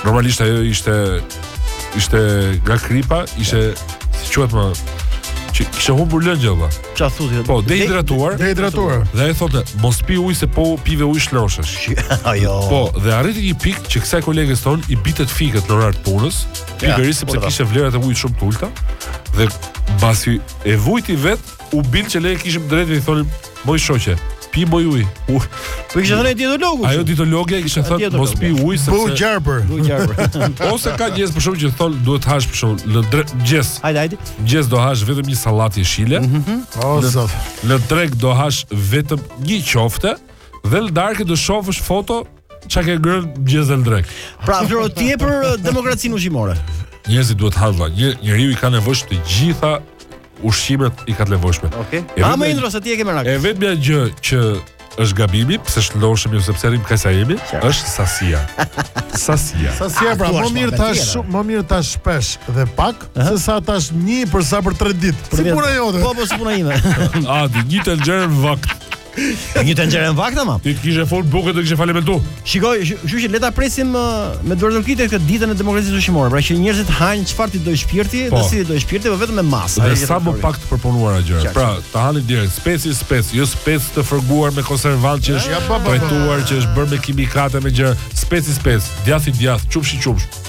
Normalisht ajo ishte ishte nga kripa, ishte si quhet mo që kishte humbur lëngje vlla. Çfarë thotë ajo? Po, dehidratuar. Dehidratuar. Dhe i thotë, mos pi ujë se po pive ujë shëndoshesh. Ajo. Po, dhe arriti një pikë që kësaj koleges tonë i binte të fikët në orar të punës, pikërisht ja, sepse kishte vlerat e ujit shumë të ulta dhe pasi e vujti vet, u bind që ne kishim drejtë i thonim, "Moj shoqe, pi moj ujë." Uh, po kishte thënë dietologu. Ajo dietologe kishte thënë, "Mos pi ujë sepse po gjarpër." Po gjarpër. Ose ka njerëz për shembull që thon duhet hash për shembull në mëngjes. Hajde, hajde. Mëngjes do hash vetëm një sallatë jeshile. Mm -hmm. O në, zot. Në drekë do hash vetëm një qofte dhe në darkë do shofësh foto çka ke ngrën mëngjes në drekë. Pra, Flor ti je për uh, demokracinë ushqimore. Njerëzit duhet të hanë Një njeriu i ka të nevojshme të gjitha ushqimet i ka të nevojshme. Okej. Okay. Hë mo Indro se ti e ke merak. E vetmja gjë që është gabimi, pse shëndoshemi ose pse rrimë kaq sa jemi, është sasia. Sasia. Sasia pra, thua, më shma, mirë tash, tjetër. shumë- më mirë të hash shpesh dhe pak, sesa të hash një herë sa për 3 ditë. Si puna jote. Po, po, si puna ime. Adi, një tenxhere në vakt. Një tenxhere në vakt ama. Ti të kishe furrë buke të kishe falimentu. Shiko, kështu që le ta presim uh, me duartrokitje këtë ditën e demokracisë ushqimore, pra që njerëzit të hanë çfarë t'i dojë shpirti, po. dhe si t'i dojë shpirti, por vetëm me masë. Dhe sa më pak të përpunuara gjëra. Pra, ta hani direkt speci spec, jo spec të fërguar me konservant që është ja, trajtuar, që është bërë me kimikate me gjëra, speci spec, djathi djath, qumshti qumësht.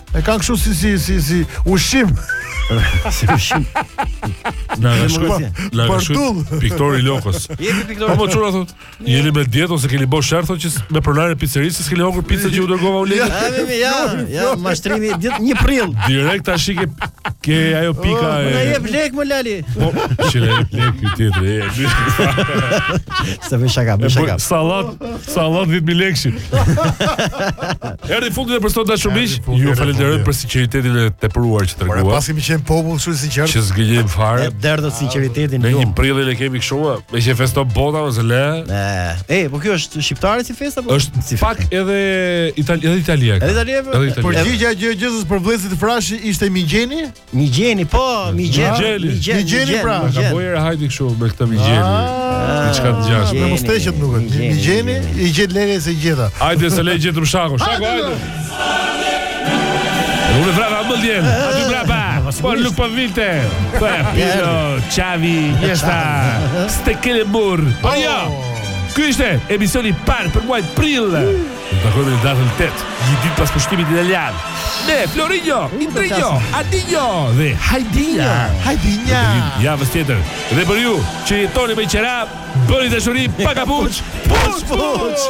E kanë kështu si si si si ushqim. Si ushqim. Na ka shkuar. Na ka shkuar. Piktori i lokës. Jemi piktori. Po çuna thotë. Jeni me dietë ose keni bo sherr që me pronarin e picerisë s'keni hëngër picat që u dërgova unë. Ja, ja, ja, mashtrimi ditë 1 prill. Direkt tash i ke ke ajo pika oh, e. Na jep lekë më lali. Po, si jep lekë ti tjetri. Sa me shaka, me shaka. Sallatë, sallatë 10000 lekë. Erdhi fundi për sot dashur miq. Ju falenderoj për sinqeritetin e tepruar që treguat. Po paskemi qenë popull kështu i sinqertë. Që s'gënjejmë fare. Ne derdhë sinqeritetin ju. Ne një prillin e kemi kështu, me që feston bota ose le. Ej, po kjo është shqiptare si festë apo? Është si pak edhe Itali edhe Italia. Edhe Italia. Por gjëja gjëegjëzës për vëllezërit Frashëri ishte Migjeni? Migjeni, po, Migjeni, Migjeni, Migjeni, pra. Ka bojë Hajdi kështu me këtë Migjeni. Ah. Diçka të gjashtë. Me mustaqet nuk është. Migjeni i gjet lëre se gjeta. Hajde se e gjetëm shakanë. Shaku hajde. Unë vrava mendjen. Aty brapa. Po nuk po vinte. Po pilo, çavi, jesta. Stekele mur. Po ja. Oh. Ky ishte emisioni i parë për muajin prill. Do të takohemi në datën tetë, një ditë pas pushtimit italian, ne Florinjo, Indrinjo, Adinjo dhe Hajdinja. Hajdinja. Do të vijnë javës tjetër. Dhe për ju që jetoni me qera, bëni dashuri pa kapuç. Puç puç.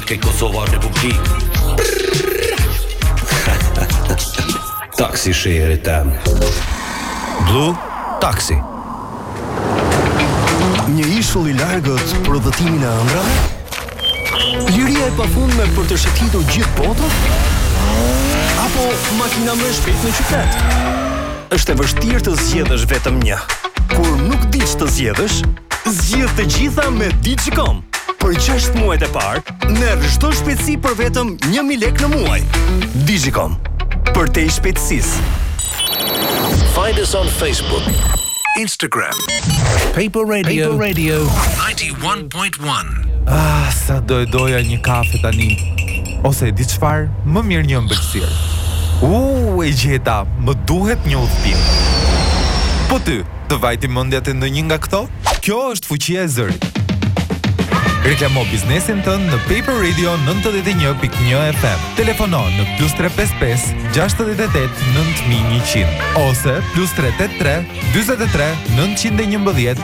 Kosova Republikë Taksi shehrit tem Blu Taksi Një ishull i largët për udhëtimin e ëndrrave? Liria e pafundme për të shëtitur gjithë botën? Apo makina më e shpejtë në qytet? Është e vështirë të zgjedhësh vetëm një. Kur nuk di ç'të zgjedhësh, zgjidh të gjitha me Digicom. Për 6 muajt e parë, merr çdo shpejtësi për vetëm 1000 lekë në muaj. Digicom. Përtej shpejtësisë. Find us on Facebook, Instagram, Paper Radio, Paper Radio 91.7. Point one. Ah, sa do e doja një kafe tani. Ose e di çfarë, më mirë një ëmbëlsirë. U, uh, e gjeta, më duhet një udhëtim. Po ty, të vajti mendja te ndonjë nga këto? Kjo është fuqia e zërit. Reklamo biznesin tënd në Paper Radio 91.1 FM. Telefono në plus 355 68 9100 ose plus 383 23 911